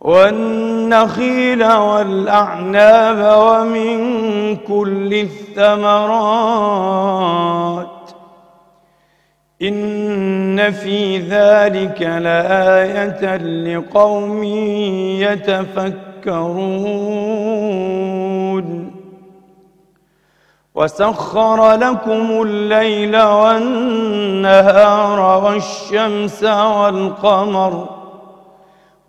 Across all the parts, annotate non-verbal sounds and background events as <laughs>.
والنخيل والأعناب ومن كل الثمرات إن في ذلك لآية لقوم يتفكرون. وسخر لكم الليل والنهار والشمس والقمر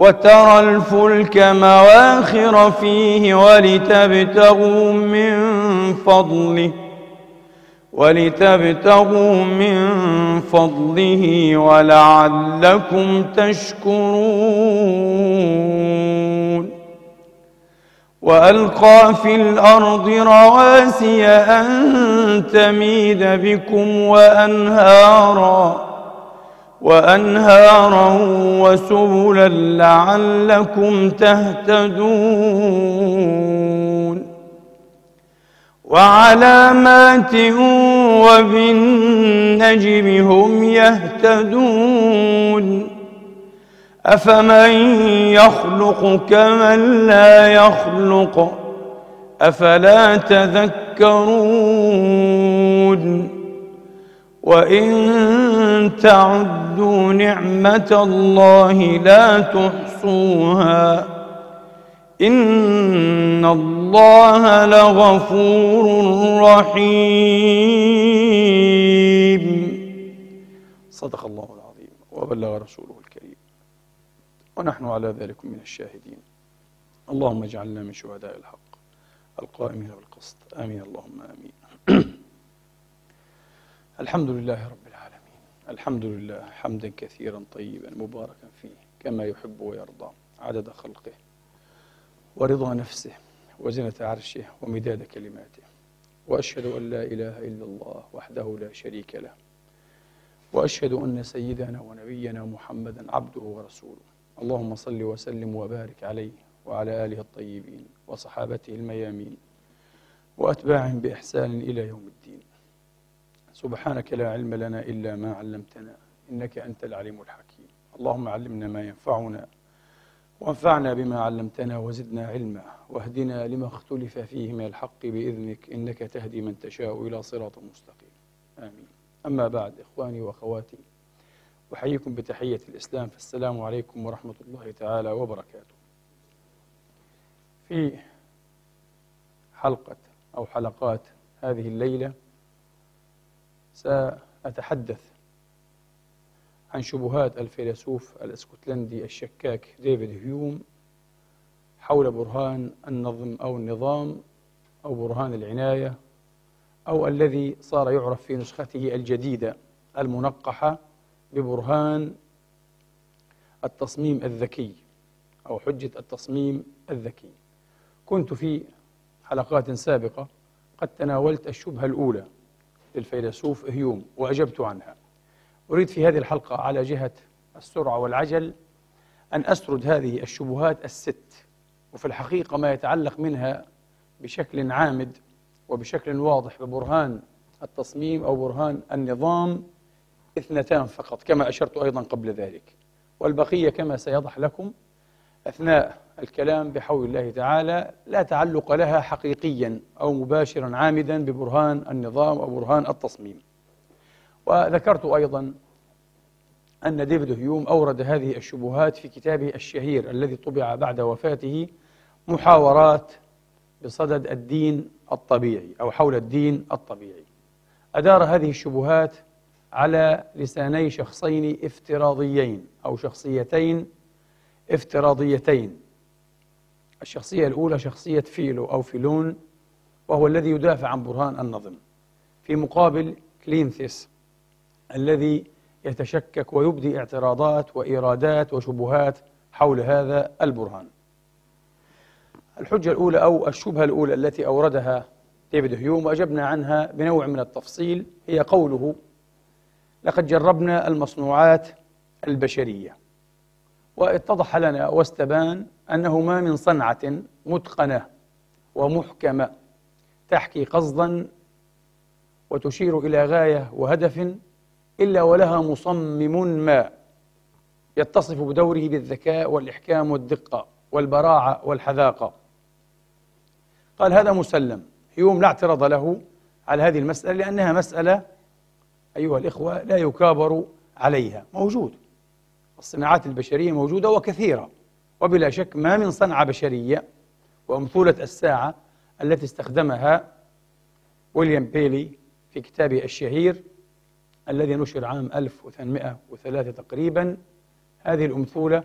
وترى الفلك مواخر فيه ولتبتغوا من فضله ولتبتغوا من فضله ولعلكم تشكرون. وألقى في الأرض رواسي أن تميد بكم وأنهارا وأنهارا وسبلا لعلكم تهتدون وعلامات وبالنجم هم يهتدون أفمن يخلق كمن لا يخلق أفلا تذكرون وإن تعدوا نعمة الله لا تحصوها إن الله لغفور رحيم. صدق الله العظيم وبلغ رسوله الكريم. ونحن على ذلك من الشاهدين. اللهم اجعلنا من شهداء الحق القائمين بالقسط. آمين. اللهم آمين. <clears throat> الحمد لله رب العالمين. الحمد لله حمدا كثيرا طيبا مباركا فيه كما يحب ويرضى عدد خلقه ورضا نفسه وزنة عرشه ومداد كلماته. وأشهد أن لا إله إلا الله وحده لا شريك له. وأشهد أن سيدنا ونبينا محمدا عبده ورسوله. اللهم صل وسلم وبارك عليه وعلى آله الطيبين وصحابته الميامين وأتباعهم بإحسان إلى يوم الدين. سبحانك لا علم لنا إلا ما علمتنا إنك أنت العليم الحكيم. اللهم علمنا ما ينفعنا وانفعنا بما علمتنا وزدنا علما واهدنا لما اختلف فيه من الحق بإذنك إنك تهدي من تشاء إلى صراط مستقيم. آمين. أما بعد إخواني وأخواتي أحييكم بتحية الإسلام فالسلام عليكم ورحمة الله تعالى وبركاته. في حلقة أو حلقات هذه الليلة سأتحدث عن شبهات الفيلسوف الإسكتلندي الشكاك ديفيد هيوم حول برهان النظم أو النظام أو برهان العناية أو الذي صار يعرف في نسخته الجديدة المنقحة ببرهان التصميم الذكي أو حجة التصميم الذكي. كنت في حلقات سابقة قد تناولت الشبهة الأولى. للفيلسوف هيوم وأجبت عنها. أريد في هذه الحلقة على جهة السرعة والعجل أن أسرد هذه الشبهات الست وفي الحقيقة ما يتعلق منها بشكل عامد وبشكل واضح ببرهان التصميم أو برهان النظام اثنتان فقط كما أشرت أيضا قبل ذلك. والبقية كما سيضح لكم أثناء الكلام بحول الله تعالى لا تعلق لها حقيقيا أو مباشرا عامدا ببرهان النظام أو برهان التصميم. وذكرت أيضا أن ديفيد هيوم أورد هذه الشبهات في كتابه الشهير الذي طبع بعد وفاته محاورات بصدد الدين الطبيعي أو حول الدين الطبيعي. أدار هذه الشبهات على لساني شخصين افتراضيين أو شخصيتين افتراضيتين. الشخصية الأولى شخصية فيلو أو فيلون وهو الذي يدافع عن برهان النظم. في مقابل كلينثيس الذي يتشكك ويبدي اعتراضات وإيرادات وشبهات حول هذا البرهان. الحجة الأولى أو الشبهة الأولى التي أوردها ديفيد هيوم وأجبنا عنها بنوع من التفصيل هي قوله لقد جربنا المصنوعات البشرية واتضح لنا واستبان أنه ما من صنعة متقنة ومحكمة تحكي قصدا وتشير إلى غاية وهدف إلا ولها مصمم ما يتصف بدوره بالذكاء والإحكام والدقة والبراعة والحذاقة. قال هذا مسلم. هيوم لا اعتراض له على هذه المسألة لأنها مسألة أيها الإخوة لا يكابر عليها. موجود. الصناعات البشرية موجودة وكثيرة. وبلا شك ما من صنعة بشرية وأمثولة الساعة التي استخدمها ويليام بيلي في كتابه الشهير الذي نشر عام 1803 تقريبا. هذه الأمثولة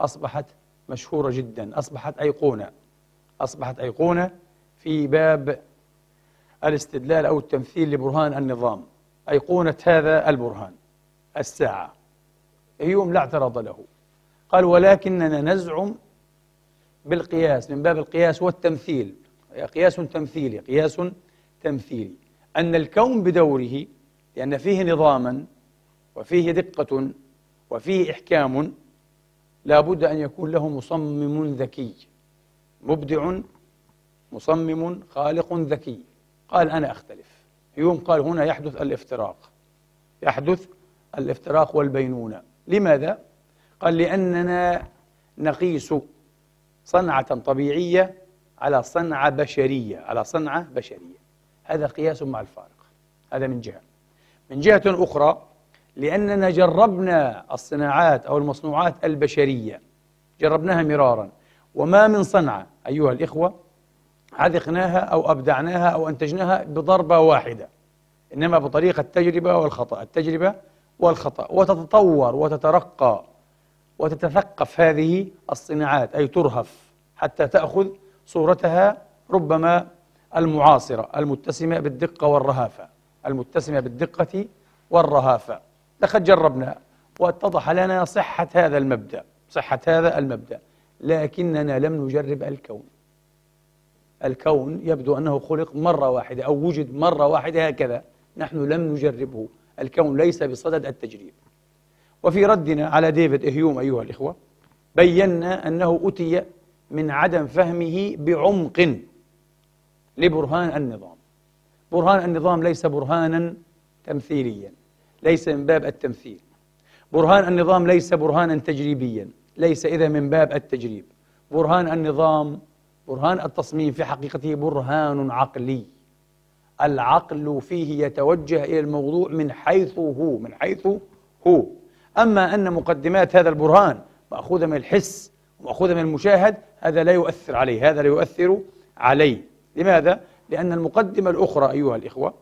أصبحت مشهورة جدا أصبحت أيقونة أصبحت أيقونة في باب الاستدلال أو التمثيل لبرهان النظام. أيقونة هذا البرهان الساعة. هيوم لا اعتراض له. قال ولكننا نزعم بالقياس من باب القياس والتمثيل. قياس تمثيلي قياس تمثيلي أن الكون بدوره لأن فيه نظاما وفيه دقة وفيه إحكام لا بد أن يكون له مصمم ذكي. مبدع مصمم خالق ذكي. قال أنا أختلف. يوم قال هنا يحدث الافتراق. يحدث الافتراق والبينونة. لماذا؟ قال لأننا نقيس صنعة طبيعية على صنعة بشرية على صنعة بشرية. هذا قياس مع الفارق. هذا من جهة. من جهة أخرى لأننا جربنا الصناعات أو المصنوعات البشرية. جربناها مرارا. وما من صنعة أيها الإخوة عذقناها أو أبدعناها أو أنتجناها بضربة واحدة. إنما بطريقة التجربة والخطأ. التجربة والخطأ وتتطور وتترقى وتتثقف هذه الصناعات أي ترهف حتى تأخذ صورتها ربما المعاصرة المتسمة بالدقة والرهافة المتسمة بالدقة والرهافة. لقد جربنا واتضح لنا صحة هذا المبدأ صحة هذا المبدأ لكننا لم نجرب الكون. الكون يبدو أنه خلق مرة واحدة أو وجد مرة واحدة هكذا نحن لم نجربه. الكون ليس بصدد التجريب. وفي ردنا على ديفيد هيوم أيها الإخوة بينا أنه أتي من عدم فهمه بعمق لبرهان النظام. برهان النظام ليس برهانا تمثيليا ليس من باب التمثيل. برهان النظام ليس برهانا تجريبيا ليس إذا من باب التجريب. برهان النظام برهان التصميم في حقيقته برهان عقلي. العقل فيه يتوجه إلى الموضوع من حيث هو من حيث هو. أما أن مقدمات هذا البرهان مأخوذة من الحس ومأخوذة من المشاهد هذا لا يؤثر عليه هذا لا يؤثر عليه. لماذا؟ لأن المقدمة الأخرى أيها الإخوة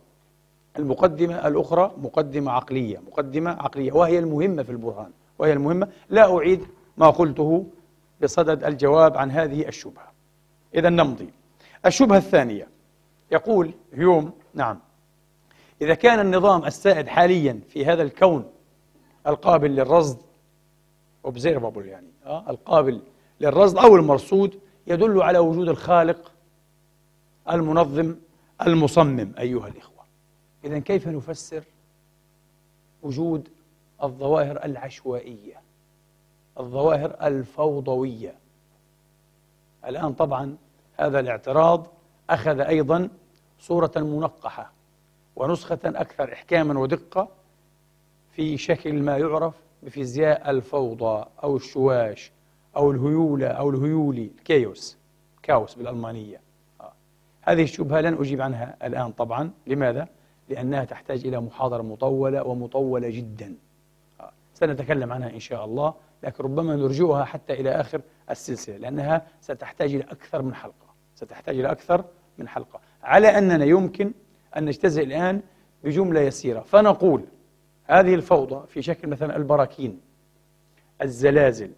المقدمة الأخرى مقدمة عقلية مقدمة عقلية وهي المهمة في البرهان وهي المهمة. لا أعيد ما قلته بصدد الجواب عن هذه الشبهة. إذا نمضي. الشبهة الثانية. يقول هيوم نعم إذا كان النظام السائد حاليا في هذا الكون القابل للرصد observable يعني آه القابل للرصد أو المرصود يدل على وجود الخالق المنظم المصمم أيها الإخوة. إذا كيف نفسر وجود الظواهر العشوائية الظواهر الفوضوية؟ الآن طبعا هذا الاعتراض أخذ أيضا صورة منقحة ونسخة أكثر إحكاما ودقة في شكل ما يعرف بفيزياء الفوضى أو الشواش أو الهيولة أو الهيولي الكيوس كاوس بالألمانية آه. هذه الشبهة لن أجيب عنها الآن طبعا لماذا؟ لأنها تحتاج إلى محاضرة مطولة ومطولة جدا آه. سنتكلم عنها إن شاء الله لكن ربما نرجوها حتى إلى آخر السلسلة لأنها ستحتاج إلى أكثر من حلقة ستحتاج إلى أكثر من حلقة على أننا يمكن أن نجتزئ الآن بجملة يسيرة. فنقول هذه الفوضى في شكل مثلا البراكين الزلازل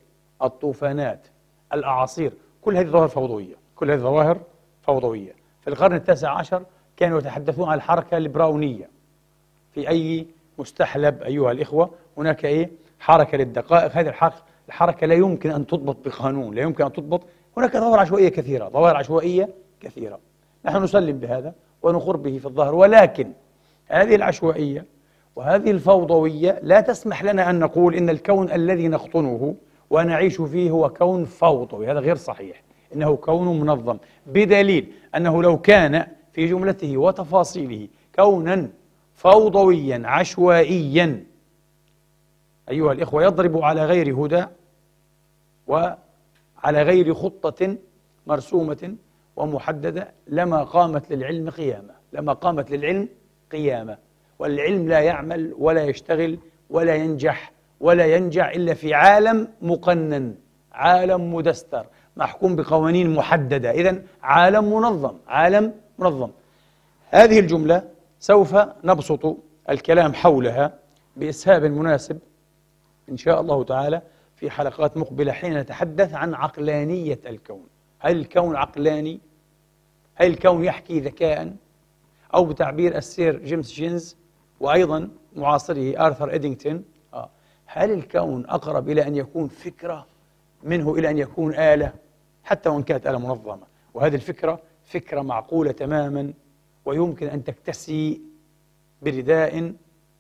الطوفانات الأعاصير كل هذه ظواهر فوضوية. كل هذه ظواهر فوضوية. في القرن التاسع عشر كانوا يتحدثون عن الحركة البراونية. في أي مستحلب أيها الإخوة هناك إيه؟ حركة للدقائق. هذه الحركة الحركة لا يمكن أن تضبط بقانون لا يمكن أن تضبط. هناك ظواهر عشوائية كثيرة ظواهر عشوائية كثيرة. نحن نسلم بهذا ونخر به في الظاهر ولكن هذه العشوائية وهذه الفوضوية لا تسمح لنا أن نقول إن الكون الذي نخطنه ونعيش فيه هو كون فوضوي. هذا غير صحيح. إنه كون منظم. بدليل أنه لو كان في جملته وتفاصيله كونا فوضويا عشوائيا أيها الإخوة يضرب على غير هدى وعلى غير خطة مرسومة ومحددة لما قامت للعلم قيامة لما قامت للعلم قيامة. والعلم لا يعمل ولا يشتغل ولا ينجح ولا ينجح إلا في عالم مقنن عالم مدستر محكوم بقوانين محددة. إذا عالم منظم عالم منظم. هذه الجملة سوف نبسط الكلام حولها بإسهاب مناسب إن شاء الله تعالى في حلقات مقبلة حين نتحدث عن عقلانية الكون. هل الكون عقلاني؟ هل الكون يحكي ذكاء؟ أو بتعبير السير جيمس جينز وأيضا معاصره آرثر إدينغتون آه. هل الكون أقرب إلى أن يكون فكرة منه إلى أن يكون آلة حتى وإن كانت آلة منظمة وهذه الفكرة فكرة معقولة تماما ويمكن أن تكتسي برداء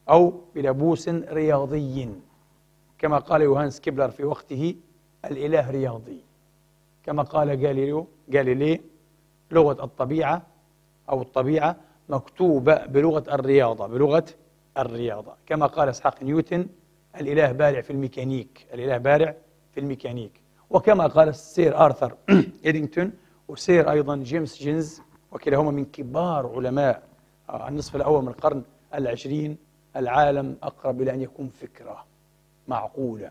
أو بلبوس رياضي كما قال يوهانس كيبلر في وقته الإله رياضي كما قال جاليليو جاليلي لغة الطبيعة أو الطبيعة مكتوبة بلغة الرياضة بلغة الرياضة. كما قال إسحاق نيوتن الإله بارع في الميكانيك الإله بارع في الميكانيك. وكما قال السير آرثر <clears throat> إدينغتون وسير أيضا جيمس جينز وكلاهما من كبار علماء آه، النصف الأول من القرن العشرين العالم أقرب إلى أن يكون فكرة معقولة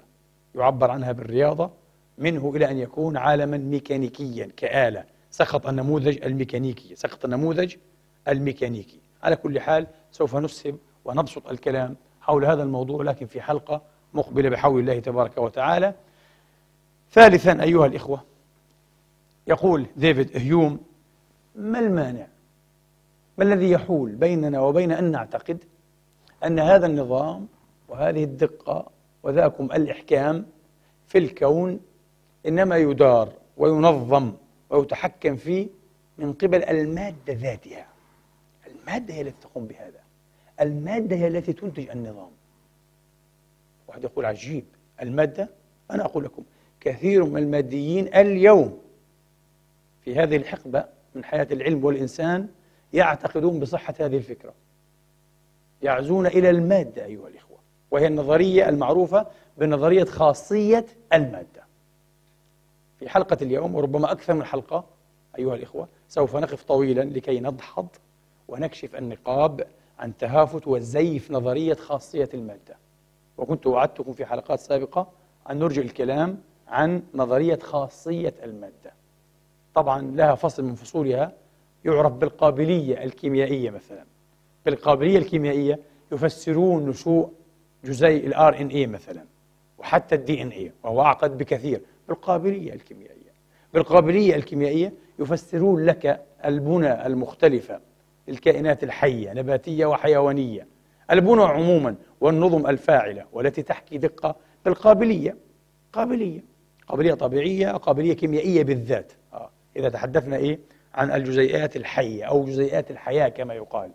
يعبر عنها بالرياضة منه إلى أن يكون عالما ميكانيكيا كآلة. سقط النموذج الميكانيكي سقط النموذج الميكانيكي. على كل حال سوف نسهب ونبسط الكلام حول هذا الموضوع لكن في حلقة مقبلة بحول الله تبارك وتعالى. ثالثا أيها الإخوة يقول ديفيد هيوم ما المانع؟ ما الذي يحول بيننا وبين أن نعتقد أن هذا النظام وهذه الدقة وذاكم الإحكام في الكون إنما يدار وينظم ويتحكم فيه من قبل المادة ذاتها. المادة هي التي تقوم بهذا. المادة هي التي تنتج النظام. واحد يقول عجيب. المادة؟ أنا أقول لكم كثير من الماديين اليوم في هذه الحقبة من حياة العلم والإنسان يعتقدون بصحة هذه الفكرة. يعزون إلى المادة أيها الإخوة وهي النظرية المعروفة بنظرية خاصية المادة. في حلقة اليوم وربما أكثر من حلقة أيها الإخوة سوف نقف طويلا لكي نضحض ونكشف النقاب عن تهافت وزيف نظرية خاصية المادة. وكنت وعدتكم في حلقات سابقة أن نرجع الكلام عن نظرية خاصية المادة. طبعا لها فصل من فصولها يعرف بالقابلية الكيميائية مثلا. بالقابلية الكيميائية يفسرون نشوء جزيء ان اي مثلا وحتى الدي ان اي وهو أعقد بكثير. بالقابلية الكيميائية. بالقابلية الكيميائية يفسرون لك البنى المختلفة للكائنات الحية نباتية وحيوانية. البنى عموما والنظم الفاعلة والتي تحكي دقة بالقابلية. قابلية. قابلية طبيعية قابلية كيميائية بالذات. آه. إذا تحدثنا إيه؟ عن الجزيئات الحية أو جزيئات الحياة كما يقال.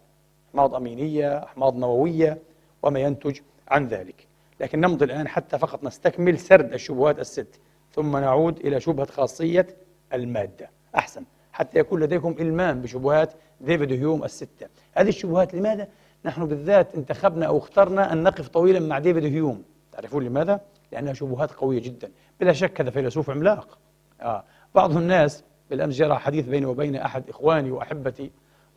أحماض أمينية أحماض نووية وما ينتج عن ذلك. لكن نمضي الآن حتى فقط نستكمل سرد الشبهات الست. ثم نعود إلى شبهة خاصية المادة. أحسن. حتى يكون لديكم إلمام بشبهات ديفيد هيوم الستة. هذه الشبهات لماذا؟ نحن بالذات انتخبنا أو اخترنا أن نقف طويلا مع ديفيد هيوم. تعرفون لماذا؟ لأنها شبهات قوية جدا. بلا شك هذا فيلسوف عملاق. آه. بعض الناس بالأمس جرى حديث بيني وبين أحد إخواني وأحبتي.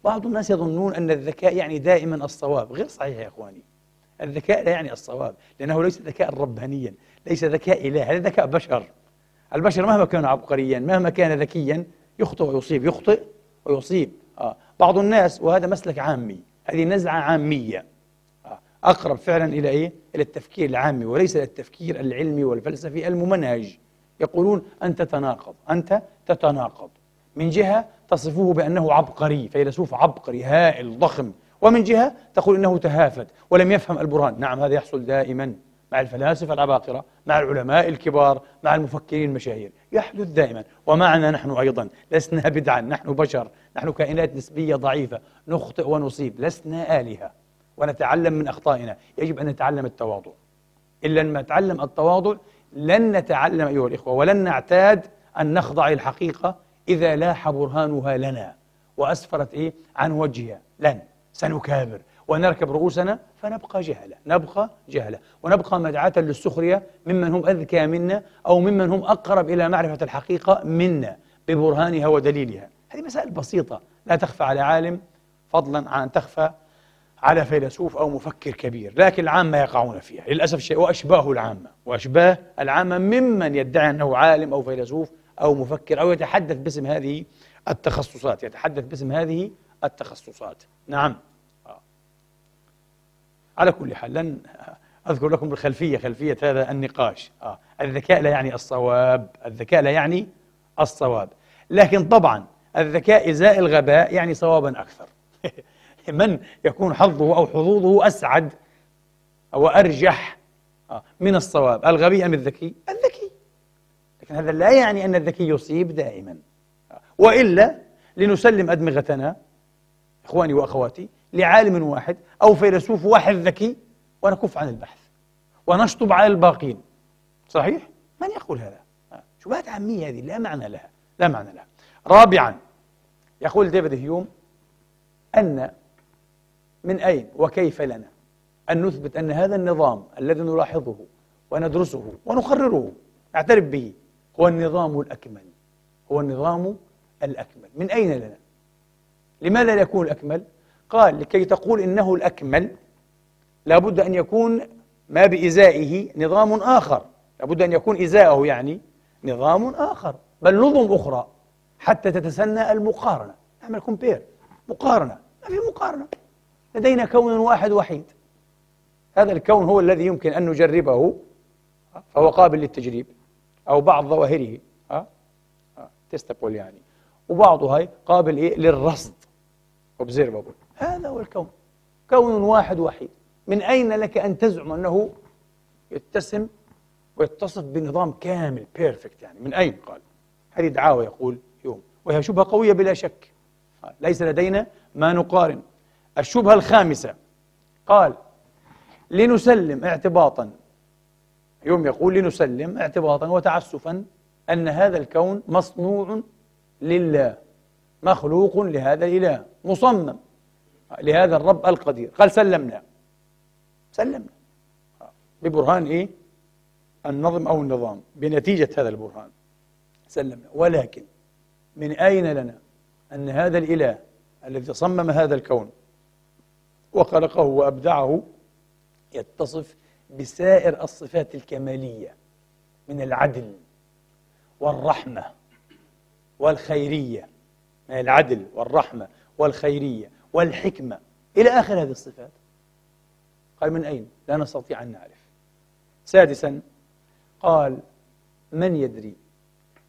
بعض الناس يظنون أن الذكاء يعني دائما الصواب. غير صحيح يا إخواني. الذكاء لا يعني الصواب لأنه ليس ذكاء ربانيا ليس ذكاء إله هذا ذكاء بشر. البشر مهما كان عبقريا مهما كان ذكيا يخطئ ويصيب يخطئ ويصيب. آه. بعض الناس وهذا مسلك عامي هذه نزعة عامية. آه. أقرب فعلا إلى إيه؟ إلى التفكير العامي وليس إلى التفكير العلمي والفلسفي الممنهج. يقولون أنت تتناقض أنت تتناقض. من جهة تصفه بأنه عبقري فيلسوف عبقري هائل ضخم. ومن جهة تقول إنه تهافت ولم يفهم البرهان. نعم هذا يحصل دائما. مع الفلاسفة العباقرة مع العلماء الكبار مع المفكرين المشاهير. يحدث دائما. ومعنا نحن أيضا لسنا بدعا نحن بشر نحن كائنات نسبية ضعيفة نخطئ ونصيب لسنا آلهة. ونتعلم من أخطائنا. يجب أن نتعلم التواضع. إلا لما نتعلم التواضع لن نتعلم أيها الإخوة ولن نعتاد أن نخضع الحقيقة إذا لاح برهانها لنا. وأسفرت إيه؟ عن وجهها. لن. سنكابر. ونركب رؤوسنا فنبقى جهلة نبقى جهلة. ونبقى مدعاة للسخرية ممن هم أذكى منا أو ممن هم أقرب إلى معرفة الحقيقة منا ببرهانها ودليلها. هذه مسائل بسيطة. لا تخفى على عالم فضلا عن أن تخفى على فيلسوف أو مفكر كبير لكن العامة يقعون فيها. للأسف الشيء وأشباه العامة وأشباه العامة ممن يدعي أنه عالم أو فيلسوف أو مفكر أو يتحدث باسم هذه التخصصات يتحدث باسم هذه التخصصات. نعم. على كل حال لن أذكر لكم الخلفية خلفية هذا النقاش. آه. الذكاء لا يعني الصواب الذكاء لا يعني الصواب. لكن طبعا الذكاء إزاء الغباء يعني صوابا أكثر. <laughs> من يكون حظه أو حظوظه أسعد أو أرجح آه، من الصواب. الغبي أم الذكي؟ الذكي. لكن هذا لا يعني أن الذكي يصيب دائما. آه، وإلا لنسلم أدمغتنا إخواني وأخواتي لعالم واحد أو فيلسوف واحد ذكي ونكف عن البحث ونشطب على الباقين صحيح؟ من يقول هذا؟ شبهات عامية هذه لا معنى لها لا معنى لها رابعا يقول ديفيد هيوم أن من أين وكيف لنا أن نثبت أن هذا النظام الذي نلاحظه وندرسه ونقرره نعترف به هو النظام الأكمل هو النظام الأكمل من أين لنا؟ لماذا لا يكون الأكمل؟ قال لكي تقول إنه الأكمل لابد أن يكون ما بإزائه نظام آخر. لابد أن يكون إزاءه يعني نظام آخر. بل نظم أخرى حتى تتسنى المقارنة. نعمل كومبير مقارنة. ما في مقارنة. لدينا كون واحد وحيد. هذا الكون هو الذي يمكن أن نجربه فهو قابل للتجريب أو بعض ظواهره. تستبول يعني. وبعضها قابل إيه؟ للرصد. observable. هذا هو الكون. كون واحد وحيد. من أين لك أن تزعم أنه يتسم ويتصف بنظام كامل بيرفكت يعني؟ من أين؟ قال. هذه دعاوى يقول يوم. وهي شبهة قوية بلا شك. ليس لدينا ما نقارن. الشبهة الخامسة. قال لنسلم اعتباطا. يوم يقول لنسلم اعتباطا وتعسفا أن هذا الكون مصنوع لله. مخلوق لهذا الإله. مصمم. لهذا الرب القدير. قال سلمنا. سلمنا. ببرهان إيه؟ النظم أو النظام. بنتيجة هذا البرهان. سلمنا. ولكن من أين لنا أن هذا الإله الذي صمم هذا الكون وخلقه وأبدعه يتصف بسائر الصفات الكمالية من العدل والرحمة والخيرية. من العدل والرحمة والخيرية. والحكمة. إلى آخر هذه الصفات. قال من أين؟ لا نستطيع أن نعرف. سادسا قال من يدري؟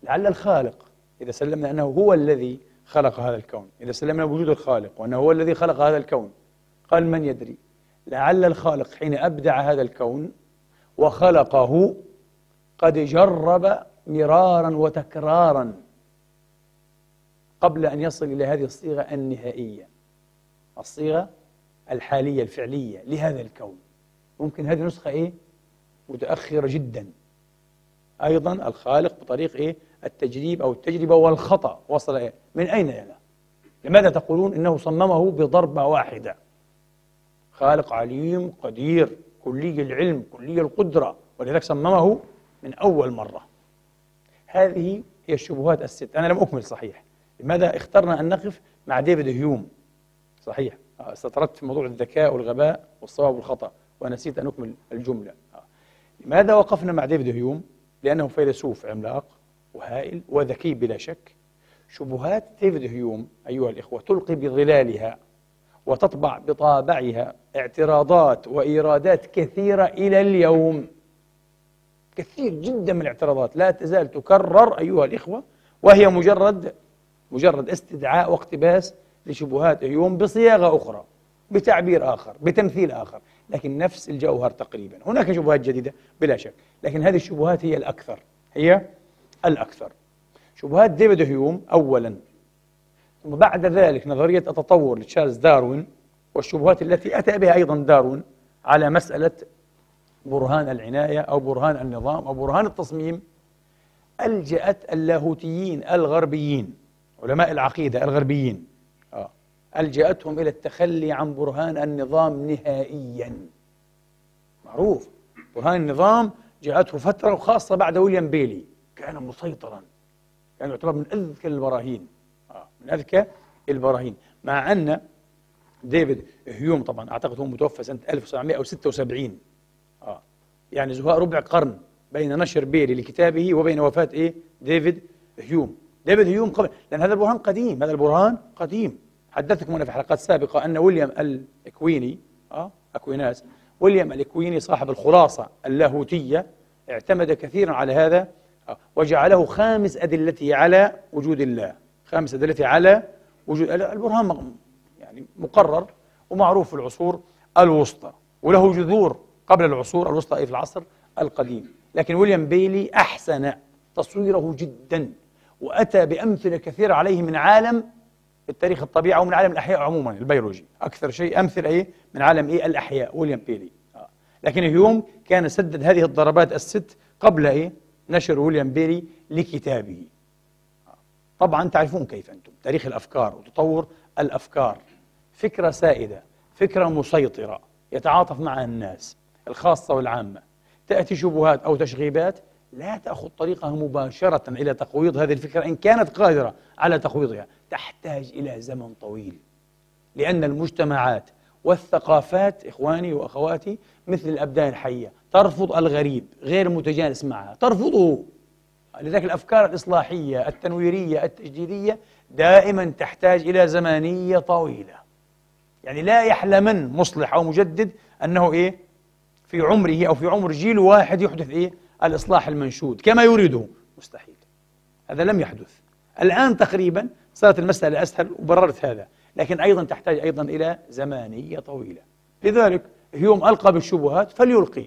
لعل الخالق. إذا سلمنا أنه هو الذي خلق هذا الكون. إذا سلمنا بوجود الخالق وأنه هو الذي خلق هذا الكون. قال من يدري؟ لعل الخالق حين أبدع هذا الكون وخلقه قد جرب مرارا وتكرارا قبل أن يصل إلى هذه الصيغة النهائية. الصيغة الحالية الفعلية لهذا الكون. ممكن هذه نسخة إيه؟ متأخرة جدا. أيضا الخالق بطريق إيه؟ التجريب أو التجربة والخطأ. وصل إيه؟ من أين لنا؟ لماذا تقولون إنه صممه بضربة واحدة؟ خالق عليم قدير كلي العلم كلي القدرة. ولذلك صممه من أول مرة. هذه هي الشبهات الست. أنا لم أكمل صحيح. لماذا اخترنا أن نقف مع ديفيد هيوم؟ صحيح آه، استطردت في موضوع الذكاء والغباء والصواب والخطأ ونسيت أن أكمل الجملة آه. لماذا وقفنا مع ديفيد هيوم؟ لأنه فيلسوف عملاق وهائل وذكي بلا شك شبهات ديفيد هيوم أيها الإخوة تلقي بظلالها وتطبع بطابعها اعتراضات وإيرادات كثيرة إلى اليوم كثير جدا من الاعتراضات لا تزال تكرر أيها الإخوة وهي مجرد مجرد استدعاء واقتباس لشبهات هيوم بصياغة أخرى بتعبير آخر بتمثيل آخر لكن نفس الجوهر تقريبا هناك شبهات جديدة بلا شك لكن هذه الشبهات هي الأكثر هي الأكثر شبهات ديفيد هيوم أولا ثم بعد ذلك نظرية التطور لتشارلز داروين والشبهات التي أتى بها أيضا داروين على مسألة برهان العناية أو برهان النظام أو برهان التصميم ألجأت اللاهوتيين الغربيين علماء العقيدة الغربيين. ألجأتهم إلى التخلي عن برهان النظام نهائيا. معروف. برهان النظم جاءته فترة وخاصة بعد ويليام بيلي. كان مسيطرا. كان يعتبر من أذكى البراهين. آه. من أذكى البراهين. مع أن ديفيد هيوم طبعا أعتقد هو متوفى سنة 1976 آه. يعني زهاء ربع قرن بين نشر بيلي لكتابه وبين وفاة إيه؟ ديفيد هيوم. ديفيد هيوم قبل لأن هذا البرهان قديم. هذا البرهان قديم. حدثتكم أنا في حلقات سابقة أن ويليام الإكويني أه أكويناس ويليام الإكويني صاحب الخلاصة اللاهوتية اعتمد كثيرا على هذا أه وجعله خامس أدلته على وجود الله خامس أدلته على وجود البرهان يعني مقرر ومعروف في العصور الوسطى وله جذور قبل العصور الوسطى أي في العصر القديم. لكن ويليام بيلي أحسن تصويره جدا وأتى بأمثلة كثيرة عليه من عالم التاريخ الطبيعي أو من عالم الأحياء عموما البيولوجي. أكثر شيء أمثلة إيه من عالم إيه؟ الأحياء ويليام بيلي. آه. لكن هيوم كان سدد هذه الضربات الست قبل إيه؟ نشر ويليام بيلي لكتابه. طبعا تعرفون كيف أنتم. تاريخ الأفكار وتطور الأفكار. فكرة سائدة فكرة مسيطرة يتعاطف معها الناس الخاصة والعامة. تأتي شبهات أو تشغيبات لا تأخذ طريقها مباشرة إلى تقويض هذه الفكرة إن كانت قادرة على تقويضها. تحتاج إلى زمن طويل لأن المجتمعات والثقافات إخواني وأخواتي مثل الأبدان الحية ترفض الغريب غير متجانس معها ترفضه. لذلك الأفكار الإصلاحية التنويرية التجديدية دائما تحتاج إلى زمنية طويلة. يعني لا يحلمن مصلح أو مجدد أنه إيه؟ في عمره أو في عمر جيل واحد يحدث إيه؟ الإصلاح المنشود كما يريده. مستحيل. هذا لم يحدث. الآن تقريبا صارت المسألة أسهل وبررت هذا لكن أيضا تحتاج أيضا إلى زمانية طويلة. لذلك هيوم ألقى بالشبهات فليلقي.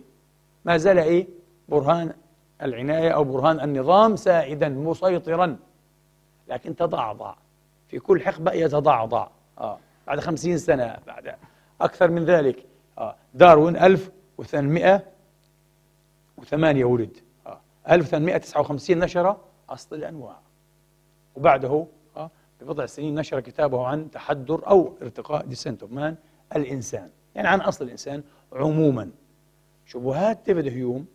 ما زال إيه؟ برهان العناية أو برهان النظام سائدا مسيطرا. لكن تضعضع. في كل حقبة يتضعضع. آه. بعد خمسين سنة بعد أكثر من ذلك. آه. داروين 1808 ولد. آه. 1859 نشر أصل الأنواع. وبعده آه. ببضع سنين نشر كتابه عن تحدر أو ارتقاء Descent of Man الإنسان. يعني عن أصل الإنسان عموما. شبهات ديفيد هيوم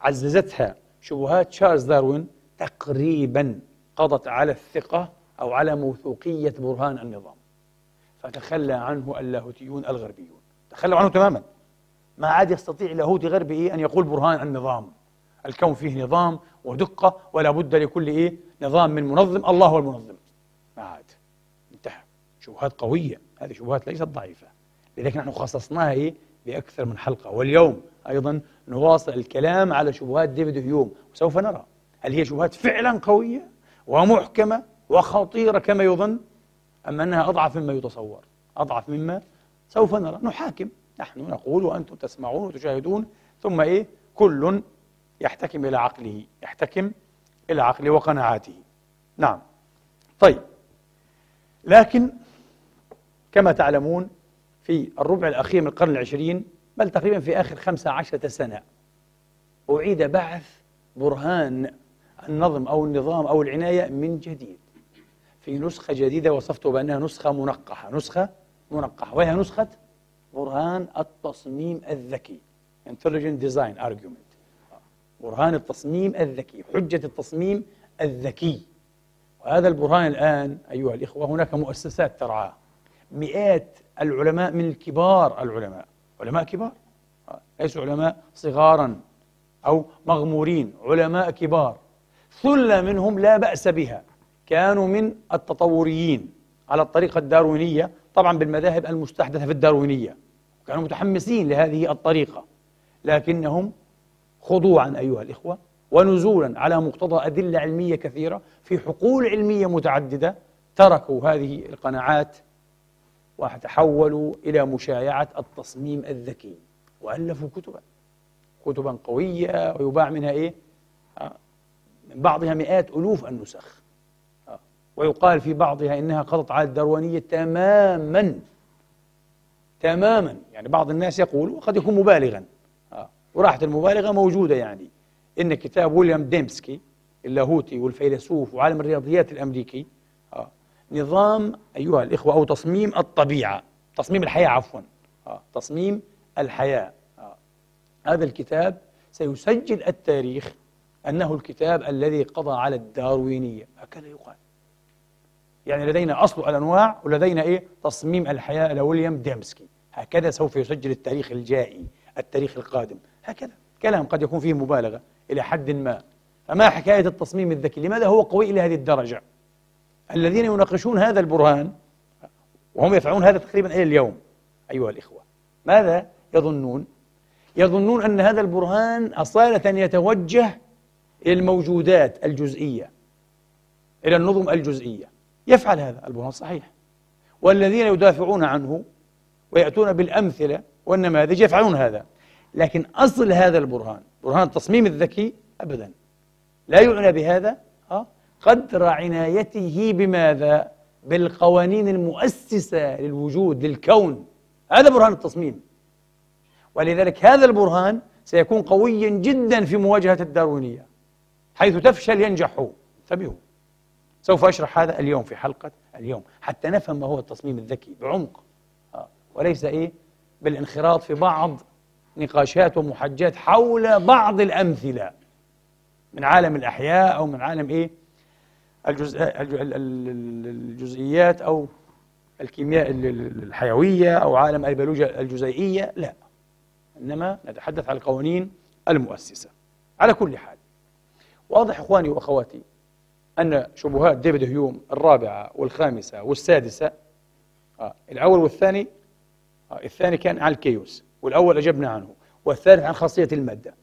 عززتها شبهات تشارلز داروين تقريبا قضت على الثقة أو على موثوقية برهان النظام. فتخلى عنه اللاهوتيون الغربيون. تخلوا عنه تماما. ما عاد يستطيع لاهوتي غربي إيه أن يقول برهان النظام. الكون فيه نظام ودقة ولا بد لكل إيه؟ نظام من منظم الله هو المنظم. ما عاد. انتهى. شبهات قوية. هذه شبهات ليست ضعيفة. لذلك نحن خصصناها إيه؟ بأكثر من حلقة. واليوم أيضا نواصل الكلام على شبهات ديفيد هيوم. وسوف نرى. هل هي شبهات فعلا قوية ومحكمة وخطيرة كما يظن؟ أم أنها أضعف مما يتصور؟ أضعف مما سوف نرى. نحاكم. نحن نقول وأنتم تسمعون وتشاهدون ثم إيه؟ كل يحتكم إلى عقله يحتكم إلى عقله وقناعاته. نعم. طيب. لكن كما تعلمون في الربع الأخير من القرن العشرين بل تقريبا في آخر خمسة عشرة سنة أعيد بعث برهان النظم أو النظام أو العناية من جديد. في نسخة جديدة وصفته بأنها نسخة منقحة نسخة منقحة وهي نسخة برهان التصميم الذكي. Intelligent Design Argument. برهان التصميم الذكي حجة التصميم الذكي. وهذا البرهان الآن أيها الإخوة هناك مؤسسات ترعاه. مئات العلماء من الكبار العلماء. علماء كبار؟ ليسوا علماء صغارا أو مغمورين. علماء كبار. ثلة منهم لا بأس بها. كانوا من التطوريين على الطريقة الداروينية. طبعا بالمذاهب المستحدثة في الداروينية. كانوا متحمسين لهذه الطريقة لكنهم خضوعا أيها الإخوة ونزولا على مقتضى أدلة علمية كثيرة في حقول علمية متعددة تركوا هذه القناعات وتحولوا إلى مشايعة التصميم الذكي. وألفوا كتبا. كتبا قوية ويباع منها إيه؟ آه، من بعضها مئات ألوف النسخ. ويقال في بعضها إنها قضت على الدروانية تماما. تماما. يعني بعض الناس يقول وقد يكون مبالغا. آه، وراحة المبالغة موجودة يعني. إن كتاب ويليام ديمسكي اللاهوتي والفيلسوف وعالم الرياضيات الأمريكي نظام أيها الإخوة أو تصميم الطبيعة. تصميم الحياة عفوا. آه. تصميم الحياة. آه. هذا الكتاب سيسجل التاريخ أنه الكتاب الذي قضى على الداروينية. هكذا يقال. يعني لدينا أصل الأنواع ولدينا إيه؟ تصميم الحياة لويليام ديمسكي هكذا سوف يسجل التاريخ الجائي التاريخ القادم. هكذا. كلام قد يكون فيه مبالغة إلى حد ما. فما حكاية التصميم الذكي؟ لماذا هو قوي إلى هذه الدرجة؟ الذين يناقشون هذا البرهان وهم يفعلون هذا تقريبا إلى اليوم أيها الإخوة. ماذا يظنون؟ يظنون أن هذا البرهان أصالة يتوجه إلى الموجودات الجزئية إلى النظم الجزئية. يفعل هذا. البرهان صحيح. والذين يدافعون عنه ويأتون بالأمثلة والنماذج يفعلون هذا. لكن أصل هذا البرهان برهان التصميم الذكي أبدا. لا يعنى بهذا قدر عنايته بماذا؟ بالقوانين المؤسسة للوجود للكون. هذا برهان التصميم. ولذلك هذا البرهان سيكون قويا جدا في مواجهة الداروينية حيث تفشل ينجح. هو انتبهوا. سوف أشرح هذا اليوم في حلقة اليوم حتى نفهم ما هو التصميم الذكي بعمق. آه، وليس إيه؟ بالانخراط في بعض نقاشات ومحجات حول بعض الأمثلة من عالم الأحياء أو من عالم إيه؟ الجزء الجزئيات أو الكيمياء الحيوية أو عالم البيولوجيا الجزيئية لا. إنما نتحدث عن القوانين المؤسسة. على كل حال واضح إخواني وأخواتي أن شبهات ديفيد هيوم الرابعة والخامسة والسادسة آه الأول والثاني آه الثاني كان عن الكيوس والأول أجبنا عنه والثالث عن خاصية المادة.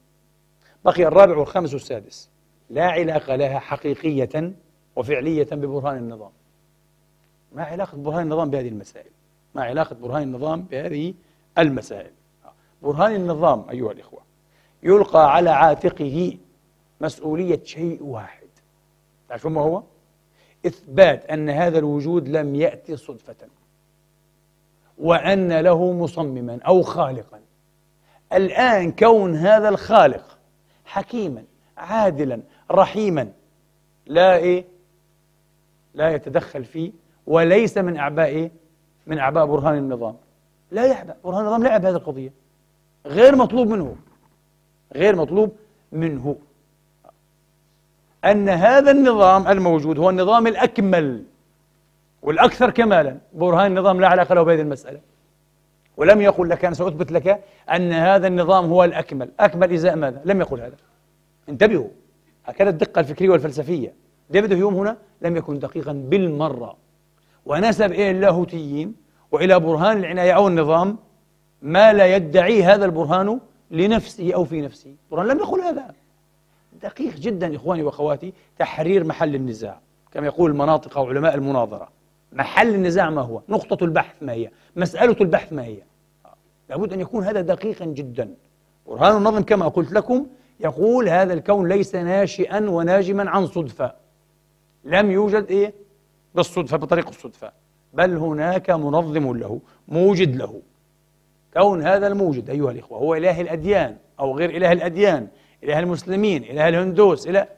بقي الرابع والخامس والسادس. لا علاقة لها حقيقية وفعلية ببرهان النظام. ما علاقة برهان النظام بهذه المسائل؟ ما علاقة برهان النظام بهذه المسائل؟ برهان النظام أيها الإخوة يلقى على عاتقه مسؤولية شيء واحد. تعرفون ما هو؟ إثبات أن هذا الوجود لم يأتي صدفة. وأن له مصمما أو خالقا. الآن كون هذا الخالق حكيما عادلا رحيما لا إيه؟ لا يتدخل فيه وليس من أعباء إيه؟ من أعباء برهان النظام. لا يعبأ برهان النظام لا يعبأ هذه القضية. غير مطلوب منه. غير مطلوب منه. أن هذا النظام الموجود هو النظام الأكمل والأكثر كمالا. برهان النظام لا علاقة له بهذه المسألة. ولم يقل لك أنا سأثبت لك أن هذا النظام هو الأكمل. أكمل إزاء ماذا؟ لم يقل هذا. انتبهوا. هكذا الدقة الفكرية والفلسفية. ديفيد هيوم هنا لم يكن دقيقا بالمرة. ونسب إلى اللاهوتيين وإلى برهان العناية أو النظام ما لا يدعيه هذا البرهان لنفسه أو في نفسه. برهان لم يقل هذا. دقيق جدا إخواني وأخواتي تحرير محل النزاع. كما يقول المناطق أو علماء المناظرة محل النزاع ما هو؟ نقطة البحث ما هي؟ مسألة البحث ما هي؟ لابد أن يكون هذا دقيقا جدا. برهان النظم كما قلت لكم يقول هذا الكون ليس ناشئا وناجما عن صدفة. لم يوجد إيه؟ بالصدفة بطريق الصدفة. بل هناك منظم له موجد له. كون هذا الموجد أيها الإخوة هو إله الأديان أو غير إله الأديان. إله المسلمين إله الهندوس إله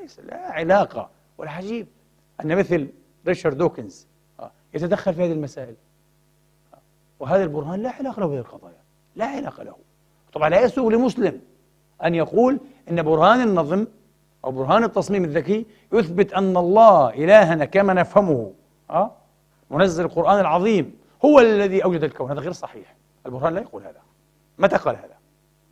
ليس لا علاقة والعجيب أن مثل ريتشارد دوكنز آه، يتدخل في هذه المسائل. آه، وهذا البرهان لا علاقة له بهذه القضايا. لا علاقة له. طبعا لا يسوغ لمسلم أن يقول أن برهان النظم أو برهان التصميم الذكي يثبت أن الله إلهنا كما نفهمه. أه؟ منزل القرآن العظيم هو الذي أوجد الكون. هذا غير صحيح. البرهان لا يقول هذا. متى قال هذا؟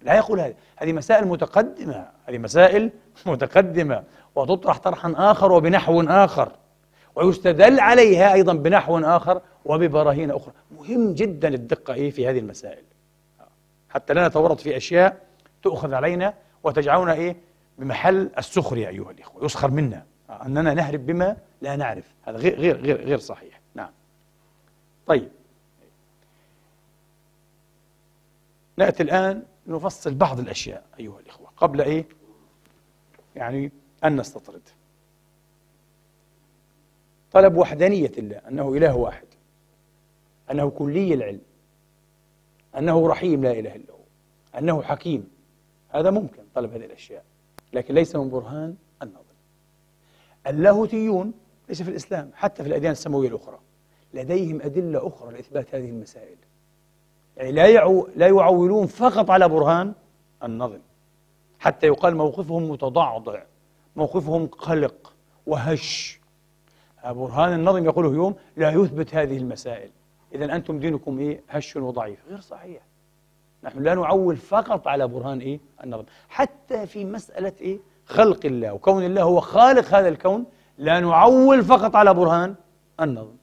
لا يقول هذا هذه مسائل متقدمة. هذه مسائل متقدمة. وتطرح طرحا آخر وبنحو آخر. ويستدل عليها أيضا بنحو آخر وببراهين أخرى. مهم جدا الدقة إيه في هذه المسائل. حتى لا نتورط في أشياء تؤخذ علينا وتجعلنا إيه بمحل السخرية أيها الإخوة. يسخر منا. أننا نهرب بما لا نعرف. هذا غير غير غير غير صحيح. نعم. طيب. نأتي الآن نفصل بعض الأشياء أيها الإخوة. قبل إيه؟ يعني أن نستطرد. طلب وحدانية الله أنه إله واحد أنه كلي العلم أنه رحيم لا إله إلا هو أنه حكيم. هذا ممكن طلب هذه الأشياء لكن ليس من برهان النظر. اللاهوتيون ليس في الإسلام حتى في الأديان السماوية الأخرى لديهم أدلة أخرى لإثبات هذه المسائل. يعني لا يعو لا يعولون فقط على برهان النظم. حتى يقال موقفهم متضعضع موقفهم قلق وهش. برهان النظم يقوله يوم لا يثبت هذه المسائل. إذا أنتم دينكم إيه؟ هش وضعيف. غير صحيح. نحن لا نعول فقط على برهان إيه؟ النظم. حتى في مسألة إيه؟ خلق الله. وكون الله هو خالق هذا الكون لا نعول فقط على برهان النظم.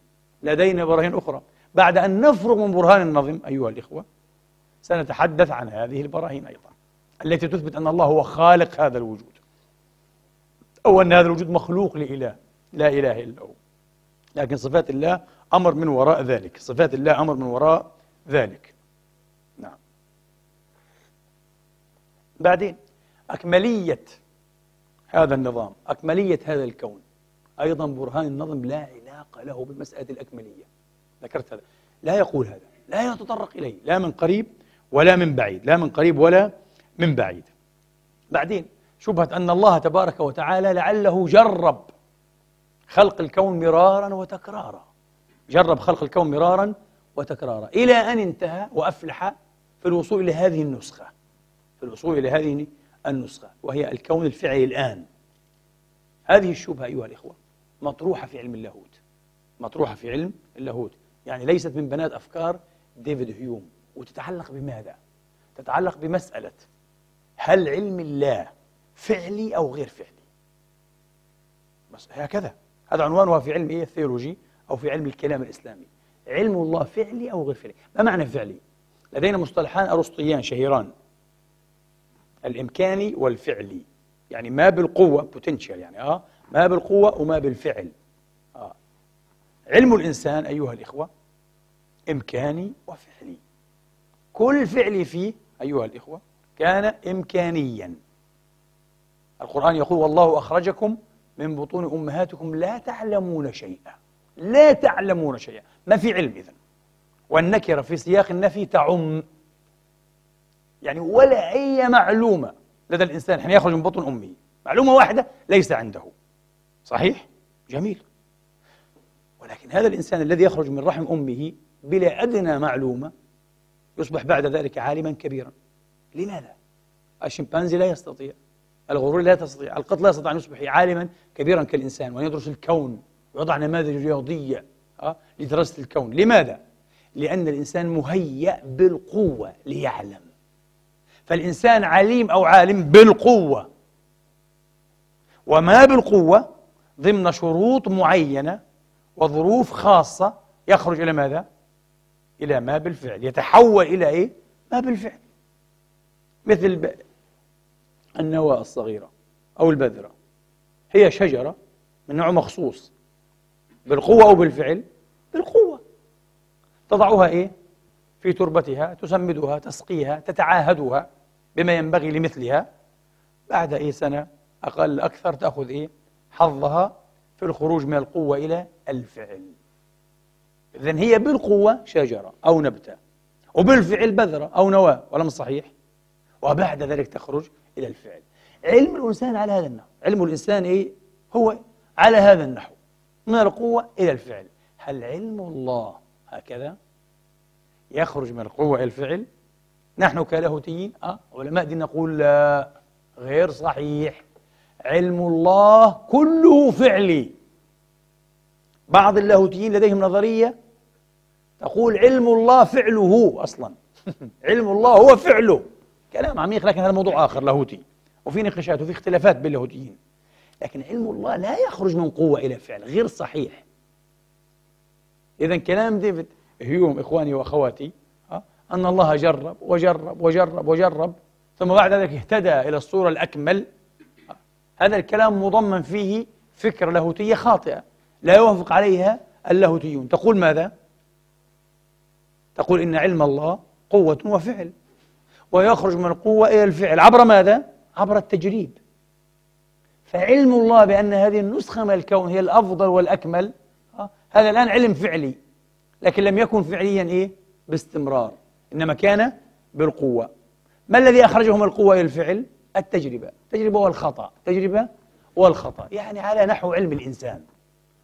لدينا براهين أخرى. بعد أن نفرغ من برهان النظم أيها الإخوة سنتحدث عن هذه البراهين أيضا التي تثبت أن الله هو خالق هذا الوجود. أو أن هذا الوجود مخلوق لإله لا إله إلا هو. لكن صفات الله أمر من وراء ذلك. صفات الله أمر من وراء ذلك. نعم. بعدين أكملية هذا النظام أكملية هذا الكون. أيضا برهان النظم لا علاقة له بمسألة الأكملية. ذكرت هذا. لا يقول هذا لا يتطرق إليه لا من قريب ولا من بعيد لا من قريب ولا من بعيد. بعدين شبهة أن الله تبارك وتعالى لعله جرب خلق الكون مرارا وتكرارا. جرب خلق الكون مرارا وتكرارا إلى أن انتهى وأفلح في الوصول إلى هذه النسخة. في الوصول إلى هذه النسخة وهي الكون الفعلي الآن. هذه الشبهة أيها الإخوة مطروحة في علم اللاهوت. مطروحة في علم اللاهوت. يعني ليست من بنات أفكار ديفيد هيوم. وتتعلق بماذا؟ تتعلق بمسألة هل علم الله فعلي أو غير فعلي؟ بس هكذا. هذا عنوانها في علم إيه؟ ال theology أو في علم الكلام الإسلامي. علم الله فعلي أو غير فعلي؟ ما معنى فعلي؟ لدينا مصطلحان أرسطيان شهيران. الإمكاني والفعلي. يعني ما بالقوة potential يعني آه. ما بالقوة وما بالفعل. آه. علم الإنسان أيها الإخوة إمكاني وفعلي. كل فعل فيه أيها الإخوة كان إمكانيا. القرآن يقول والله أخرجكم من بطون أمهاتكم لا تعلمون شيئا. لا تعلمون شيئا. ما في علم إذن. والنكرة في سياق النفي تعم. يعني ولا أي معلومة لدى الإنسان. حين يخرج من بطن أمه. معلومة واحدة ليس عنده. صحيح؟ جميل. ولكن هذا الإنسان الذي يخرج من رحم أمه بلا أدنى معلومة يصبح بعد ذلك عالما كبيرا لماذا؟ الشمبانزي لا يستطيع الغرور لا تستطيع القط لا يستطيع أن يصبح عالما كبيرا كالإنسان وأن يدرس الكون ويضع نماذج رياضية أه؟ لدراسة الكون لماذا؟ لأن الإنسان مهيأ بالقوة ليعلم فالإنسان عليم أو عالم بالقوة وما بالقوة ضمن شروط معينة وظروف خاصة يخرج إلى ماذا؟ إلى ما بالفعل. يتحول إلى إيه؟ ما بالفعل. مثل النواة الصغيرة أو البذرة. هي شجرة من نوع مخصوص. بالقوة أو بالفعل؟ بالقوة. تضعها إيه؟ في تربتها تسمدها تسقيها تتعاهدها بما ينبغي لمثلها. بعد إيه سنة؟ أقل أكثر تأخذ إيه؟ حظها في الخروج من القوة إلى الفعل. إذن هي بالقوة شجرة أو نبتة وبالفعل بذرة أو نواة ولم صحيح؟ وبعد ذلك تخرج إلى الفعل. علم الإنسان على هذا النحو. علم الإنسان إيه؟ هو على هذا النحو. من القوة إلى الفعل. هل علم الله هكذا؟ يخرج من القوة إلى الفعل؟ نحن كلاهوتيين أه علماء دين نقول لا غير صحيح. علم الله كله فعلي. بعض اللاهوتيين لديهم نظرية تقول علم الله فعله أصلا. <laughs> علم الله هو فعله. كلام عميق لكن هذا موضوع آخر لاهوتي. وفي نقاشات وفي اختلافات بين اللاهوتيين. لكن علم الله لا يخرج من قوة إلى فعل غير صحيح. إذا كلام ديفيد هيوم إخواني وأخواتي أن الله جرب وجرب وجرب وجرب ثم بعد ذلك اهتدى إلى الصورة الأكمل. هذا الكلام مضمن فيه فكرة لاهوتية خاطئة لا يوافق عليها اللاهوتيون. تقول ماذا؟ تقول إن علم الله قوة وفعل ويخرج من القوة إلى الفعل. عبر ماذا؟ عبر التجريب. فعلم الله بأن هذه النسخة من الكون هي الأفضل والأكمل هذا الآن علم فعلي لكن لم يكن فعليا إيه؟ باستمرار إنما كان بالقوة. ما الذي أخرجه من القوة إلى الفعل؟ التجربة. التجربة والخطأ التجربة والخطأ يعني على نحو علم الإنسان.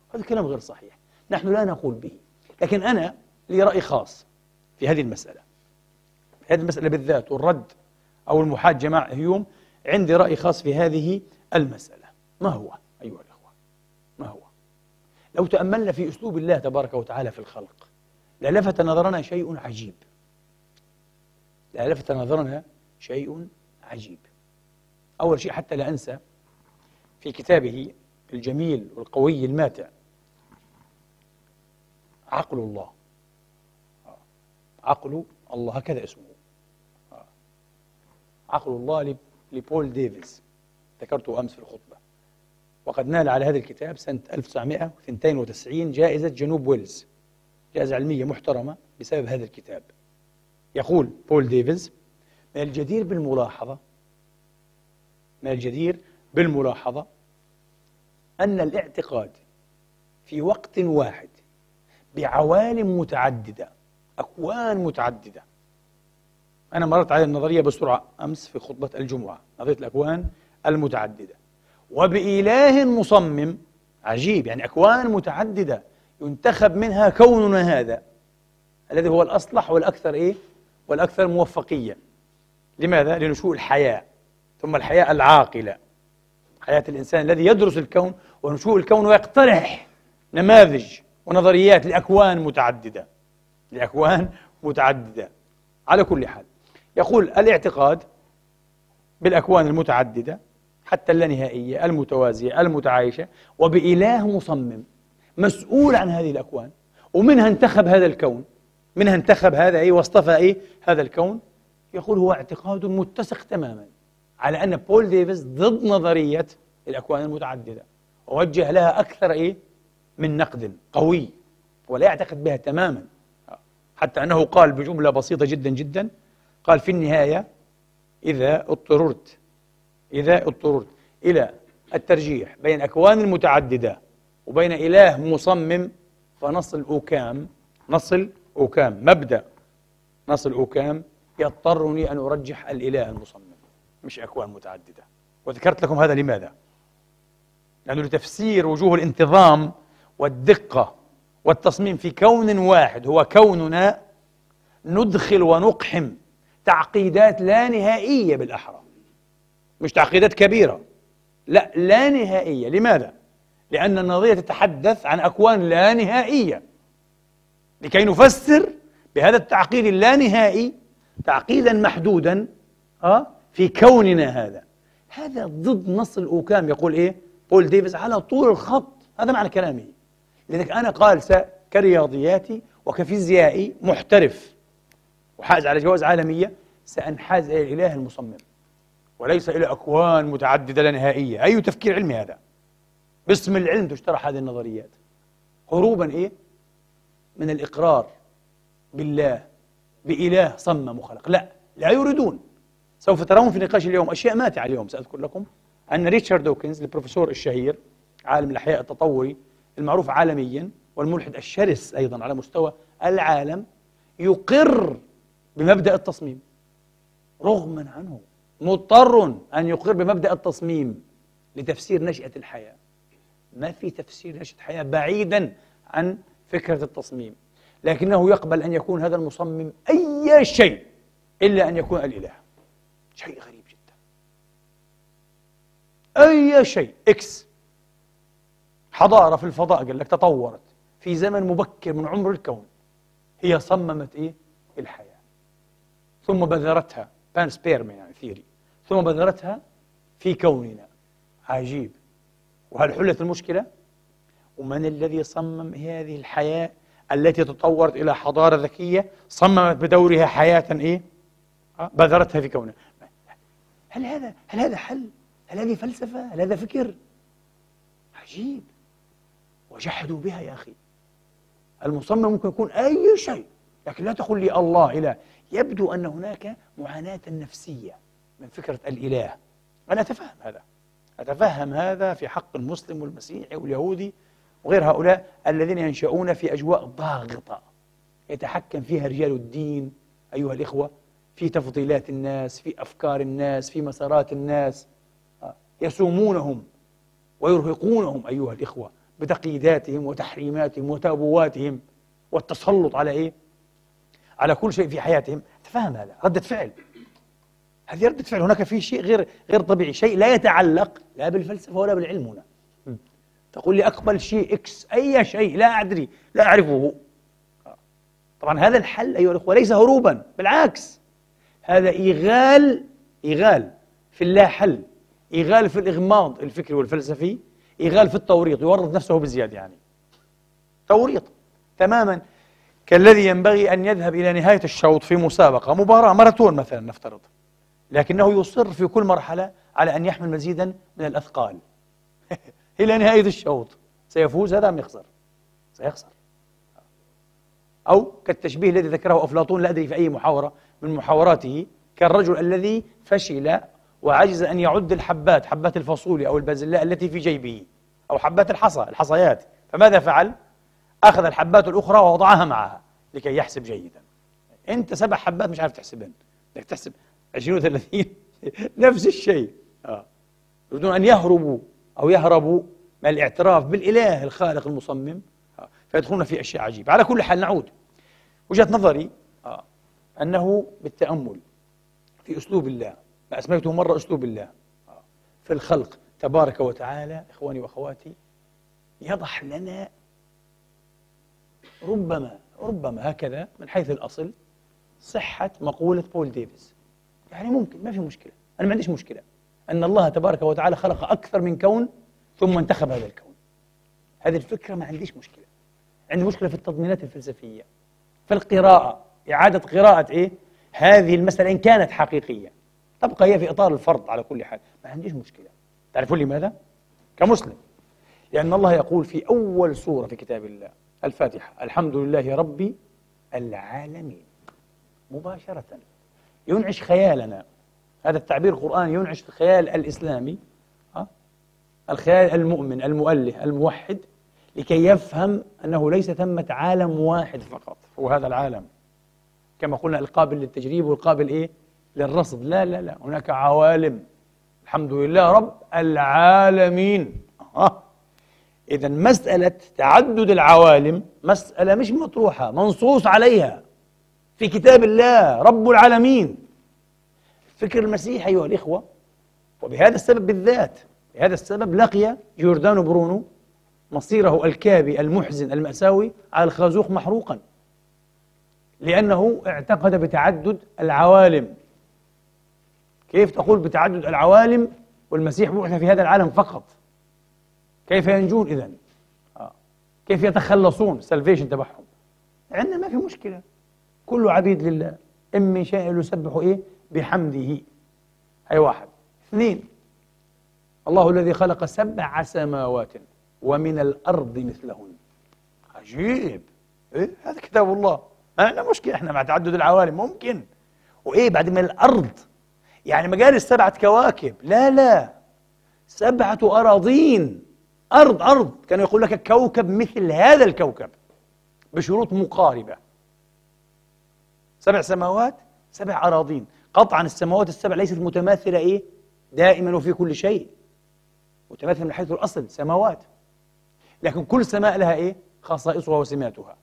هذا الكلام غير صحيح. نحن لا نقول به. لكن أنا لي رأي خاص. في هذه المسألة. في هذه المسألة بالذات والرد أو المحاجة مع هيوم عندي رأي خاص في هذه المسألة. ما هو أيها الأخوة؟ ما هو؟ لو تأملنا في أسلوب الله تبارك وتعالى في الخلق للفت نظرنا شيء عجيب. لفت نظرنا شيء عجيب. أول شيء حتى لا أنسى في كتابه الجميل والقوي الماتع عقل الله. عقل الله هكذا اسمه. عقل الله لبول ديفيز. ذكرته أمس في الخطبة. وقد نال على هذا الكتاب سنة 1992 جائزة جنوب ويلز. جائزة علمية محترمة بسبب هذا الكتاب. يقول بول ديفيز من الجدير بالملاحظة من الجدير بالملاحظة أن الاعتقاد في وقت واحد بعوالم متعددة أكوان متعددة. أنا مررت على النظرية بسرعة أمس في خطبة الجمعة نظرية الأكوان المتعددة. وبإله مصمم عجيب يعني أكوان متعددة ينتخب منها كوننا هذا الذي هو الأصلح والأكثر إيه؟ والأكثر موفقية. لماذا؟ لنشوء الحياة ثم الحياة العاقلة. حياة الإنسان الذي يدرس الكون ونشوء الكون ويقترح نماذج ونظريات لأكوان متعددة. لأكوان متعددة. على كل حال يقول الاعتقاد بالأكوان المتعددة حتى اللانهائية المتوازية المتعايشة وبإله مصمم مسؤول عن هذه الأكوان ومنها انتخب هذا الكون منها انتخب هذا إيه واصطفى إيه هذا الكون يقول هو اعتقاد متسق تماما على أن بول ديفيس ضد نظرية الأكوان المتعددة ووجه لها أكثر إيه من نقد قوي ولا يعتقد بها تماما. حتى أنه قال بجملة بسيطة جدا جدا قال في النهاية إذا اضطررت إذا اضطررت إلى الترجيح بين أكوان المتعددة وبين إله مصمم فنصل أوكام نصل أوكام مبدأ نصل أوكام يضطرني أن أرجح الإله المصمم مش أكوان متعددة وذكرت لكم هذا لماذا؟ لأنه لتفسير وجوه الانتظام والدقة والتصميم في كون واحد هو كوننا ندخل ونقحم تعقيدات لا نهائية بالأحرى مش تعقيدات كبيرة لا لا نهائية لماذا؟ لأن النظرية تتحدث عن أكوان لا نهائية لكي نفسر بهذا التعقيد اللانهائي تعقيدا محدودا أه؟ في كوننا هذا هذا ضد نص الأوكام يقول إيه؟ بول ديفيس على طول الخط هذا معنى كلامه لذلك أنا قال كرياضياتي وكفيزيائي محترف. وحائز على جوائز عالمية سأنحاز إلى الإله المصمم. وليس إلى أكوان متعددة لا نهائية. أي تفكير علمي هذا؟ باسم العلم تشترح هذه النظريات. هروبا إيه؟ من الإقرار بالله بإله صمم وخلق. لا لا يريدون. سوف ترون في نقاش اليوم أشياء ماتعة اليوم سأذكر لكم. أن ريتشارد دوكنز البروفيسور الشهير عالم الأحياء التطوري المعروف عالميا والملحد الشرس أيضا على مستوى العالم يقر بمبدأ التصميم. رغما عنه مضطر أن يقر بمبدأ التصميم لتفسير نشأة الحياة. ما في تفسير نشأة الحياة بعيدا عن فكرة التصميم. لكنه يقبل أن يكون هذا المصمم أي شيء إلا أن يكون الإله. شيء غريب جدا. أي شيء إكس حضارة في الفضاء قال لك تطورت في زمن مبكر من عمر الكون هي صممت إيه؟ الحياة ثم بذرتها panspermia يعني theory ثم بذرتها في كوننا عجيب وهل حلت المشكلة؟ ومن الذي صمم هذه الحياة التي تطورت إلى حضارة ذكية صممت بدورها حياة إيه؟ آه، بذرتها في كوننا هل هذا هل هذا حل؟ هل هذه فلسفة؟ هل هذا فكر؟ عجيب وجحدوا بها يا أخي. المصمم ممكن يكون أي شيء لكن لا تقول لي الله إله. يبدو أن هناك معاناة نفسية من فكرة الإله. أنا أتفهم هذا. أتفهم هذا في حق المسلم والمسيحي واليهودي وغير هؤلاء الذين ينشؤون في أجواء ضاغطة. يتحكم فيها رجال الدين أيها الإخوة في تفضيلات الناس في أفكار الناس في مسارات الناس. يسومونهم ويرهقونهم أيها الإخوة. بتقييداتهم وتحريماتهم وتابواتهم والتسلط على إيه؟ على كل شيء في حياتهم. تفهم هذا؟ ردة فعل. هذه ردة فعل. هناك في شيء غير غير طبيعي. شيء لا يتعلق لا بالفلسفة ولا بالعلم هنا. تقول لي أقبل شيء إكس أي شيء لا أدري لا أعرفه. طبعا هذا الحل أيها الأخوة ليس هروبا بالعكس. هذا إيغال إيغال في اللا حل إيغال في الإغماض الفكري والفلسفي. إيغال في التوريط يورط نفسه بزيادة يعني. توريط تماما. كالذي ينبغي أن يذهب إلى نهاية الشوط في مسابقة مباراة ماراثون مثلا نفترض. لكنه يصر في كل مرحلة على أن يحمل مزيدا من الأثقال. <laughs> إلى نهاية الشوط. سيفوز هذا أم يخسر؟ سيخسر. أو كالتشبيه الذي ذكره أفلاطون لا أدري في أي محاورة من محاوراته كالرجل الذي فشل وعجز أن يعد الحبات حبات الفاصوليا أو البازلاء التي في جيبه. أو حبات الحصى الحصيات فماذا فعل؟ أخذ الحبات الأخرى ووضعها معها لكي يحسب جيدا أنت سبع حبات مش عارف تحسبهن بدك تحسب 20 و30 <laughs> نفس الشيء آه. يريدون أن يهربوا أو يهربوا من الاعتراف بالإله الخالق المصمم آه. فيدخلون في أشياء عجيبة على كل حال نعود وجهة نظري آه. أنه بالتأمل في أسلوب الله ما أسميته مرة أسلوب الله آه. في الخلق تبارك وتعالى إخواني وأخواتي يضح لنا ربما ربما هكذا من حيث الأصل صحة مقولة بول ديفيس يعني ممكن ما في مشكلة. أنا ما عنديش مشكلة أن الله تبارك وتعالى خلق أكثر من كون ثم انتخب هذا الكون. هذه الفكرة ما عنديش مشكلة. عندي مشكلة في التضمينات الفلسفية في القراءة. إعادة قراءة إيه؟ هذه المسألة إن كانت حقيقية. تبقى هي في إطار الفرض على كل حال. ما عنديش مشكلة. تعرفون لماذا؟ كمسلم. لأن الله يقول في أول سورة في كتاب الله الفاتحة الحمد لله رب العالمين. مباشرة. ينعش خيالنا. هذا التعبير القرآني ينعش الخيال الإسلامي الخيال المؤمن المؤله الموحد لكي يفهم أنه ليس ثمة عالم واحد فقط. هو هذا العالم. كما قلنا القابل للتجريب والقابل إيه؟ للرصد. لا لا لا. هناك عوالم. الحمد لله رب العالمين. آه. إذا مسألة تعدد العوالم مسألة مش مطروحة منصوص عليها. في كتاب الله رب العالمين. فكر المسيح أيها الإخوة وبهذا السبب بالذات بهذا السبب لقي جوردانو برونو مصيره الكابي المحزن المأساوي على الخازوق محروقا لأنه اعتقد بتعدد العوالم. كيف تقول بتعدد العوالم والمسيح بعث في هذا العالم فقط؟ كيف ينجون إذا آه. كيف يتخلصون؟ سلفيشن تبعهم. عندنا ما في مشكلة. كل عبيد لله. إن شيء يسبح إيه؟ بحمده. هي واحد. اثنين. الله الذي خلق سبع سماوات ومن الأرض مثلهن. عجيب. إيه؟ هذا كتاب الله. ما عندنا مشكلة. إحنا مع تعدد العوالم. ممكن. وإيه؟ بعد من الأرض. يعني قال سبعة كواكب. لا لا. سبعة أراضين. أرض أرض. كان يقول لك كوكب مثل هذا الكوكب بشروط مقاربة. سبع سماوات سبع أراضين. قطعا السماوات السبع ليست متماثلة إيه؟ دائما وفي كل شيء. متماثلة من حيث الأصل سماوات. لكن كل سماء لها إيه؟ خصائصها وسماتها.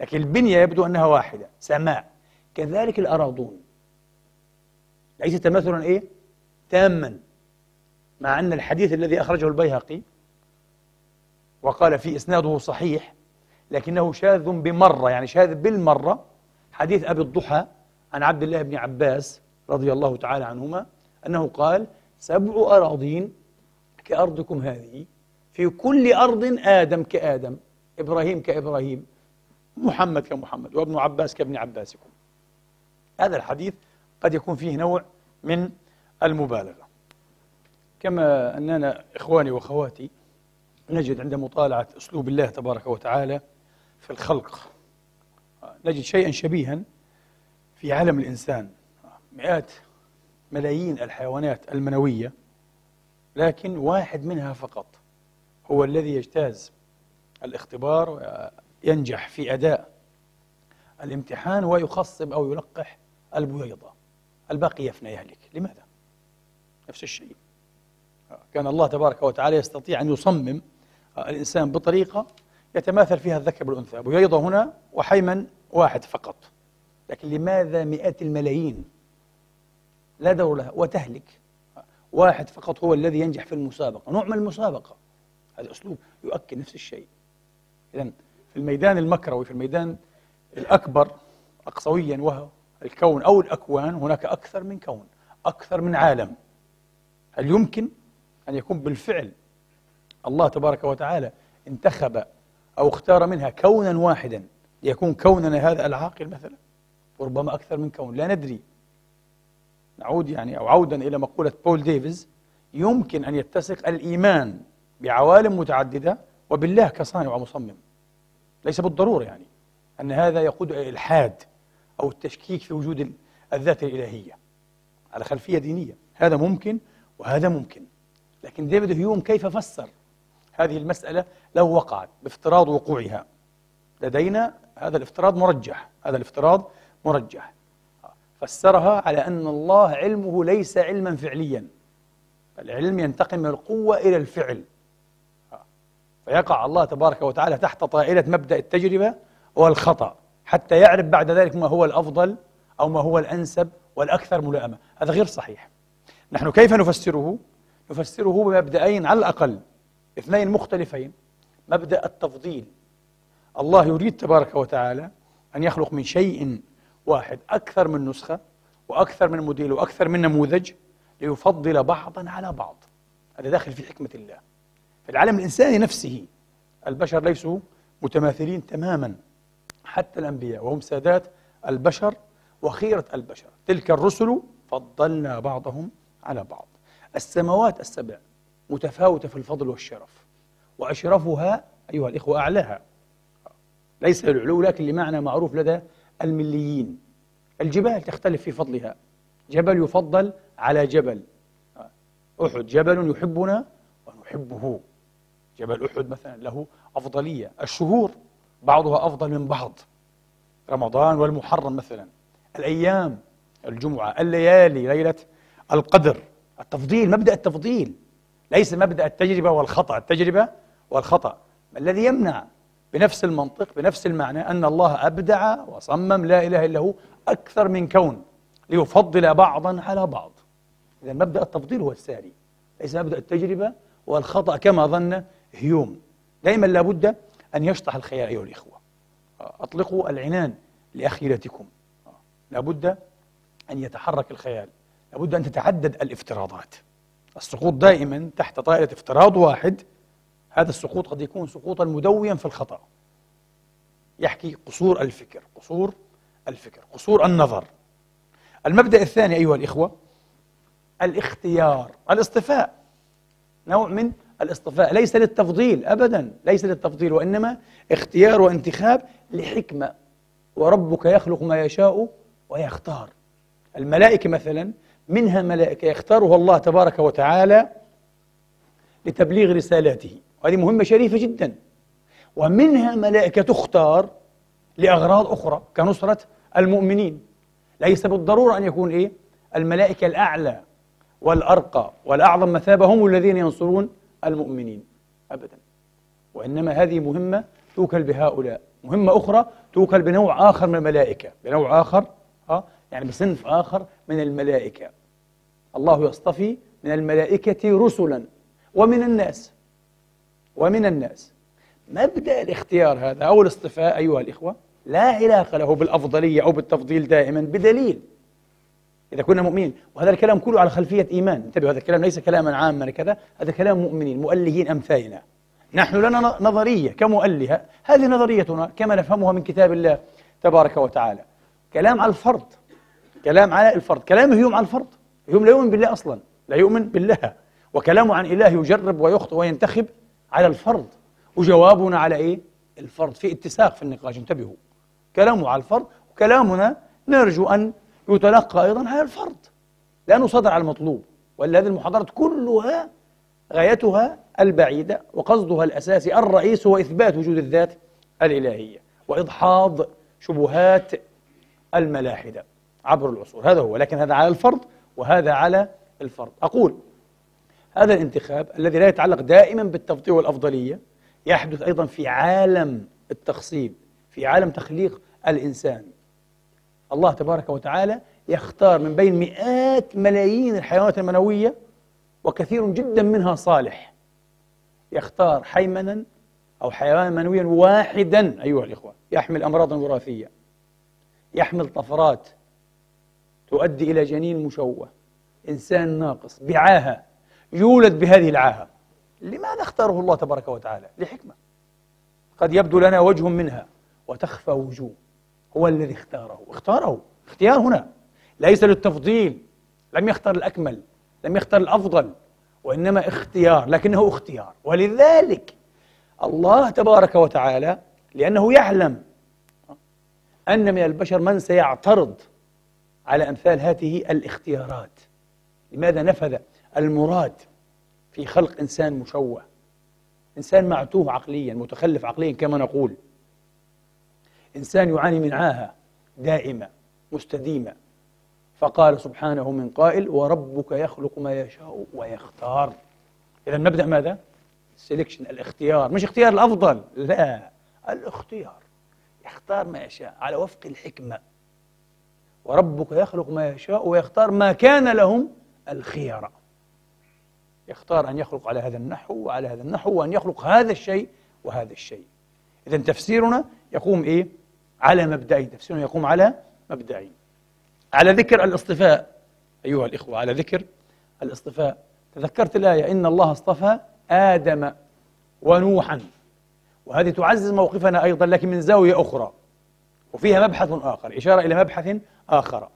لكن البنية يبدو أنها واحدة سماء. كذلك الأراضون. ليس تماثلا إيه؟ تاما. مع أن الحديث الذي أخرجه البيهقي وقال في إسناده صحيح لكنه شاذ بمرة يعني شاذ بالمرة حديث أبي الضحى عن عبد الله بن عباس رضي الله تعالى عنهما أنه قال سبع أراضين كأرضكم هذه في كل أرض آدم كآدم إبراهيم كإبراهيم محمد كمحمد وابن عباس كابن عباسكم. هذا الحديث قد يكون فيه نوع من المبالغة. كما أننا إخواني وأخواتي نجد عند مطالعة أسلوب الله تبارك وتعالى في الخلق نجد شيئا شبيها في عالم الإنسان. مئات ملايين الحيوانات المنوية لكن واحد منها فقط هو الذي يجتاز الاختبار وينجح في أداء الامتحان ويخصب أو يلقح البويضة الباقي يفنى يهلك. لماذا؟ نفس الشيء. كان الله تبارك وتعالى يستطيع أن يصمم الإنسان بطريقة يتماثل فيها الذكر بالأنثى بويضة هنا وحيما واحد فقط. لكن لماذا مئات الملايين؟ لا دور لها وتهلك. واحد فقط هو الذي ينجح في المسابقة. نوع من المسابقة. هذا أسلوب يؤكد نفس الشيء. إذا في الميدان المكروي في الميدان الأكبر أقصويا وهو الكون أو الأكوان هناك أكثر من كون أكثر من عالم. هل يمكن أن يكون بالفعل الله تبارك وتعالى انتخب أو اختار منها كونا واحدا ليكون كوننا هذا العاقل مثلا؟ وربما أكثر من كون لا ندري. نعود يعني أو عودا إلى مقولة بول ديفيز يمكن أن يتسق الإيمان بعوالم متعددة وبالله كصانع ومصمم ليس بالضرورة يعني أن هذا يقود إلى الإلحاد. أو التشكيك في وجود الذات الإلهية. على خلفية دينية. هذا ممكن وهذا ممكن. لكن ديفيد هيوم كيف فسر هذه المسألة؟ لو وقعت بافتراض وقوعها. لدينا هذا الافتراض مرجح. هذا الافتراض مرجح. فسرها على أن الله علمه ليس علما فعليا. العلم ينتقل من القوة إلى الفعل. فيقع الله تبارك وتعالى تحت طائلة مبدأ التجربة والخطأ. حتى يعرف بعد ذلك ما هو الأفضل أو ما هو الأنسب والأكثر ملائمة. هذا غير صحيح. نحن كيف نفسره؟ نفسره بمبدأين على الأقل اثنين مختلفين. مبدأ التفضيل. الله يريد تبارك وتعالى أن يخلق من شيء واحد أكثر من نسخة وأكثر من موديل وأكثر من نموذج ليفضل بعضا على بعض. هذا داخل في حكمة الله. في العالم الإنساني نفسه البشر ليسوا متماثلين تماما. حتى الأنبياء وهم سادات البشر وخيرة البشر. تلك الرسل فضلنا بعضهم على بعض. السماوات السبع متفاوتة في الفضل والشرف وأشرفها أيها الإخوة أعلاها. ليس للعلو لكن لمعنى معروف لدى المليين. الجبال تختلف في فضلها. جبل يفضل على جبل. أحد جبل يحبنا ونحبه. جبل أحد مثلا له أفضلية. الشهور بعضها أفضل من بعض. رمضان والمحرم مثلا. الأيام الجمعة الليالي ليلة القدر. التفضيل مبدأ التفضيل. ليس مبدأ التجربة والخطأ. التجربة والخطأ. ما الذي يمنع بنفس المنطق بنفس المعنى أن الله أبدع وصمم لا إله إلا هو أكثر من كون ليفضل بعضا على بعض. إذا مبدأ التفضيل هو الساري. ليس مبدأ التجربة والخطأ كما ظن هيوم. دائما لابد أن يشطح الخيال أيها الإخوة. أطلقوا العنان لأخيرتكم. لابد أن يتحرك الخيال لابد أن تتعدد الافتراضات. السقوط دائما تحت طائلة افتراض واحد. هذا السقوط قد يكون سقوطا مدويا في الخطأ يحكي قصور الفكر. قصور الفكر. قصور النظر. المبدأ الثاني أيها الإخوة الاختيار الاصطفاء. نوع من الاصطفاء ليس للتفضيل أبدا ليس للتفضيل وإنما اختيار وانتخاب لحكمة. وربك يخلق ما يشاء ويختار. الملائكة مثلا منها ملائكة يختارها الله تبارك وتعالى لتبليغ رسالاته. وهذه مهمة شريفة جدا. ومنها ملائكة تختار لأغراض أخرى كنصرة المؤمنين. ليس بالضرورة أن يكون إيه؟ الملائكة الأعلى والأرقى والأعظم مثابة هم الذين ينصرون المؤمنين أبدا. وإنما هذه مهمة توكل بهؤلاء. مهمة أخرى توكل بنوع آخر من الملائكة. بنوع آخر ها يعني بصنف آخر من الملائكة. الله يصطفي من الملائكة رسلا ومن الناس. ومن الناس. مبدأ الاختيار هذا أو الاصطفاء أيها الإخوة لا علاقة له بالأفضلية أو بالتفضيل دائما بدليل. إذا كنا مؤمنين. وهذا الكلام كله على خلفية إيمان. انتبهوا هذا الكلام ليس كلاما عاما كذا هذا كلام مؤمنين مؤلهين أمثالنا. نحن لنا نظرية كمؤلهة. هذه نظريتنا كما نفهمها من كتاب الله تبارك وتعالى. كلام على الفرض كلام على الفرض كلام هيوم على الفرض هيوم لا يؤمن بالله أصلا. لا يؤمن بالله. وكلامه عن إله يجرب ويخطئ وينتخب على الفرض وجوابنا على إيه؟ الفرض في اتساق في النقاش. انتبهوا. كلامه على الفرض وكلامنا نرجو أن يتلقى أيضا على الفرض لأنه صدر على المطلوب ولا هذه المحاضرات كلها غايتها البعيدة وقصدها الأساسي الرئيس هو إثبات وجود الذات الإلهية وإدحاض شبهات الملاحدة عبر العصور. هذا هو لكن هذا على الفرض وهذا على الفرض. أقول هذا الانتخاب الذي لا يتعلق دائما بالتفضيل والأفضلية يحدث أيضا في عالم التخصيب في عالم تخليق الإنسان. الله تبارك وتعالى يختار من بين مئات ملايين الحيوانات المنوية وكثير جدا منها صالح. يختار حيمنا أو حيوانا منويا واحدا أيها الإخوة يحمل أمراضا وراثية. يحمل طفرات تؤدي إلى جنين مشوه. إنسان ناقص بعاهة يولد بهذه العاهة. لماذا اختاره الله تبارك وتعالى؟ لحكمة. قد يبدو لنا وجه منها وتخفى وجوه. هو الذي اختاره. اختاره. اختيار هنا. ليس للتفضيل. لم يختار الأكمل. لم يختار الأفضل. وإنما اختيار. لكنه اختيار. ولذلك الله تبارك وتعالى لأنه يعلم أن من البشر من سيعترض على أمثال هذه الاختيارات. لماذا نفذ المراد في خلق إنسان مشوه؟ إنسان معتوه عقليا متخلف عقليا كما نقول. إنسان يعاني من عاهة دائمة مستديمة. فقال سبحانه من قائل وربك يخلق ما يشاء ويختار. إذا نبدأ ماذا؟ السلكشن الاختيار. مش اختيار الأفضل لا الاختيار. يختار ما يشاء على وفق الحكمة. وربك يخلق ما يشاء ويختار ما كان لهم الخيار. يختار أن يخلق على هذا النحو وعلى هذا النحو وأن يخلق هذا الشيء وهذا الشيء. إذا تفسيرنا يقوم إيه؟ على مبدئين تفسيرنا يقوم على مبدئين على ذكر الاصطفاء. أيها الإخوة على ذكر الاصطفاء. تذكرت الآية؟ إن الله اصطفى آدم ونوحا. وهذه تعزز موقفنا أيضا لكن من زاوية أخرى. وفيها مبحث آخر إشارة إلى مبحث آخر.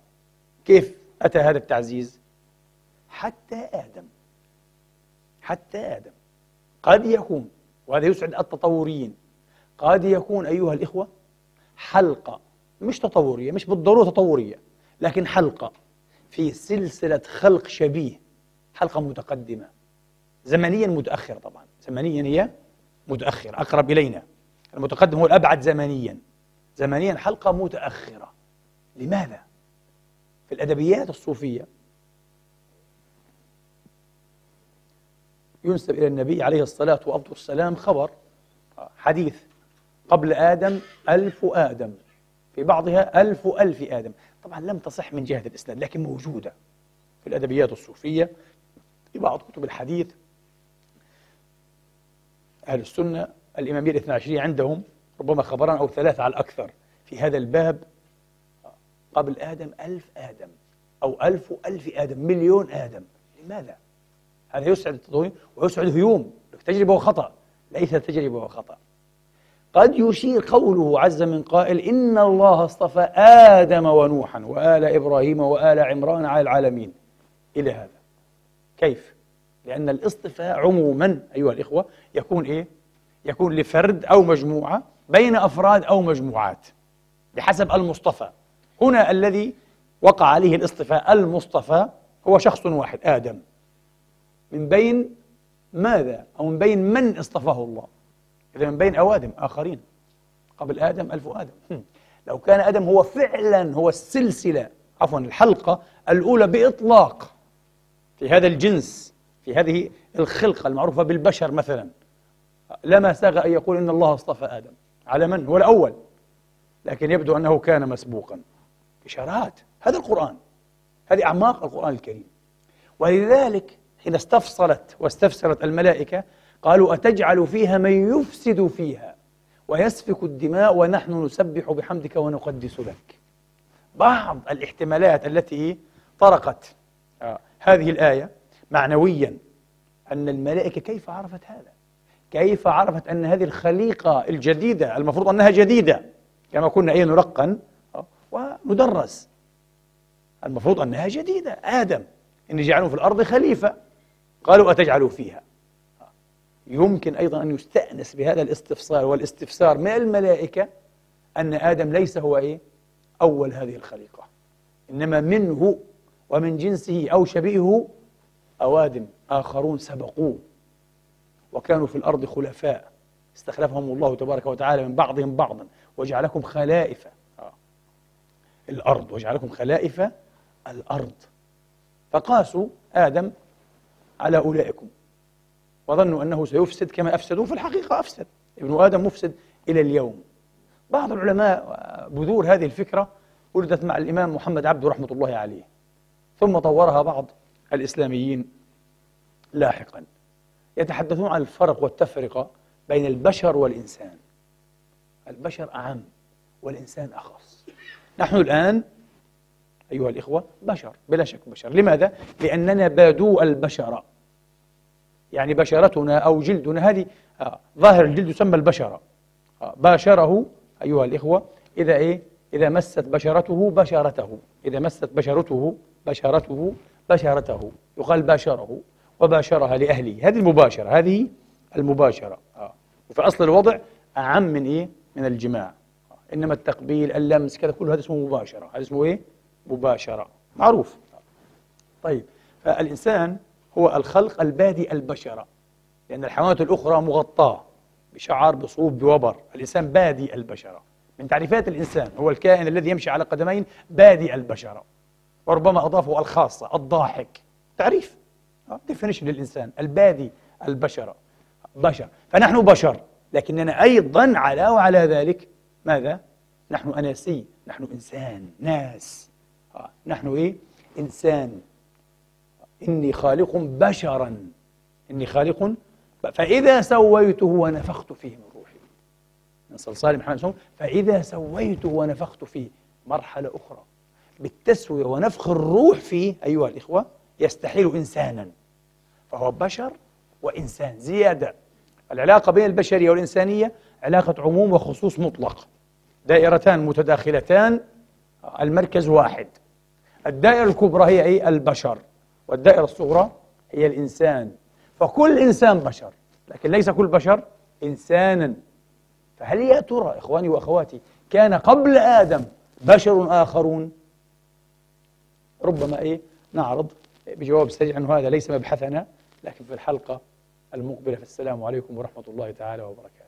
كيف أتى هذا التعزيز؟ حتى آدم. حتى آدم. قد يكون وهذا يسعد التطوريين. قد يكون أيها الإخوة حلقة مش تطورية مش بالضرورة تطورية لكن حلقة في سلسلة خلق شبيه حلقة متقدمة زمنيا متأخرة طبعا زمنيا هي متأخرة أقرب إلينا المتقدم هو الأبعد زمنيا زمنيا حلقة متأخرة لماذا؟ في الأدبيات الصوفية ينسب إلى النبي عليه الصلاة والسلام خبر حديث قبل آدم ألف آدم. في بعضها ألف ألف آدم. طبعا لم تصح من جهة الإسناد لكن موجودة في الأدبيات الصوفية في بعض كتب الحديث. أهل السنة الإمامية الاثنى عشرية عندهم ربما خبران أو ثلاثة على الأكثر في هذا الباب. قبل آدم ألف آدم أو ألف ألف آدم مليون آدم. لماذا؟ هذا يسعد التطوير ويسعد هيوم تجربة وخطأ ليس تجربة وخطأ. قد يشير قوله عز من قائل إن الله اصطفى آدم ونوحا وآل إبراهيم وآل عمران على العالمين. إلى هذا. كيف؟ لأن الاصطفاء عموما أيها الإخوة يكون إيه؟ يكون لفرد أو مجموعة بين أفراد أو مجموعات بحسب المصطفى. هنا الذي وقع عليه الاصطفاء المصطفى هو شخص واحد آدم. من بين ماذا؟ أو من بين من اصطفاه الله؟ إذا من بين أوادم آخرين. قبل آدم ألف آدم. لو كان آدم هو فعلا هو السلسلة عفوا الحلقة الأولى بإطلاق في هذا الجنس في هذه الخلقة المعروفة بالبشر مثلا لما ساغ أن يقول إن الله اصطفى آدم. على من؟ هو الأول. لكن يبدو أنه كان مسبوقا. إشارات. هذا القرآن. هذه أعماق القرآن الكريم. ولذلك حين استفصلت واستفسرت الملائكة قالوا أتجعل فيها من يفسد فيها ويسفك الدماء ونحن نسبح بحمدك ونقدس لك. بعض الاحتمالات التي طرقت آه، هذه الآية معنويا أن الملائكة كيف عرفت هذا؟ كيف عرفت أن هذه الخليقة الجديدة المفروض أنها جديدة كما كنا أي نرقن؟ آه، وندرس. المفروض أنها جديدة. آدم إن جعلوا في الأرض خليفة. قالوا أتجعلوا فيها. يمكن أيضا أن يستأنس بهذا الاستفسار والاستفسار من الملائكة أن آدم ليس هو إيه؟ أول هذه الخليقة. إنما منه ومن جنسه أو شبيهه؟ أوادم آخرون سبقوه. وكانوا في الأرض خلفاء. استخلفهم الله تبارك وتعالى من بعضهم بعضا. وجعلكم خلائف. آه. الأرض. وجعلكم خلائف الأرض. فقاسوا آدم على أولئكم. وظنوا أنه سيفسد كما أفسدوا في الحقيقة أفسد. ابن آدم مفسد إلى اليوم. بعض العلماء بذور هذه الفكرة ولدت مع الإمام محمد عبده رحمة الله عليه ثم طورها بعض الإسلاميين لاحقا. يتحدثون عن الفرق والتفرقة بين البشر والإنسان. البشر أعم والإنسان أخص. نحن الآن أيها الإخوة بشر بلا شك بشر. لماذا؟ لأننا بادو البشر. يعني بشرتنا أو جلدنا هذه آه ظاهر الجلد يسمى البشرة. آه باشره أيها الإخوة إذا إيه؟ إذا مست بشرته بشرته. إذا مست بشرته بشرته بشرته. يقال باشره وباشرها لأهله. هذه المباشرة هذه المباشرة. آه. وفي أصل الوضع أعم من إيه؟ من الجماع. آه. إنما التقبيل اللمس كذا كل هذا اسمه مباشرة. هذا اسمه إيه؟ مباشرة. معروف. طيب فالإنسان هو الخلق البادئ البشرة لأن الحيوانات الأخرى مغطاة بشعر بصوف بوبر الإنسان بادئ البشرة من تعريفات الإنسان هو الكائن الذي يمشي على قدمين بادئ البشرة وربما أضافوا الخاصة الضاحك تعريف definition للإنسان البادي البشر بشر فنحن بشر لكننا أيضا على وعلى ذلك ماذا؟ نحن أناسي نحن إنسان ناس آه. نحن إيه؟ إنسان إني خالق بشرا. إني خالق فإذا سويته ونفخت فيه من روحي. من صلصال محمد فإذا سويته ونفخت فيه. مرحلة أخرى. بالتسوية ونفخ الروح فيه أيها الإخوة يستحيل إنسانا. فهو بشر وإنسان زيادة. العلاقة بين البشرية والإنسانية علاقة عموم وخصوص مطلق. دائرتان متداخلتان. المركز واحد. الدائرة الكبرى هي البشر. والدائرة الصغرى هي الإنسان. فكل إنسان بشر لكن ليس كل بشر إنسانا. فهل يا ترى إخواني وأخواتي كان قبل آدم بشر آخرون؟ ربما إيه نعرض بجواب سريع أنه هذا ليس مبحثنا لكن في الحلقة المقبلة فالسلام عليكم ورحمة الله تعالى وبركاته.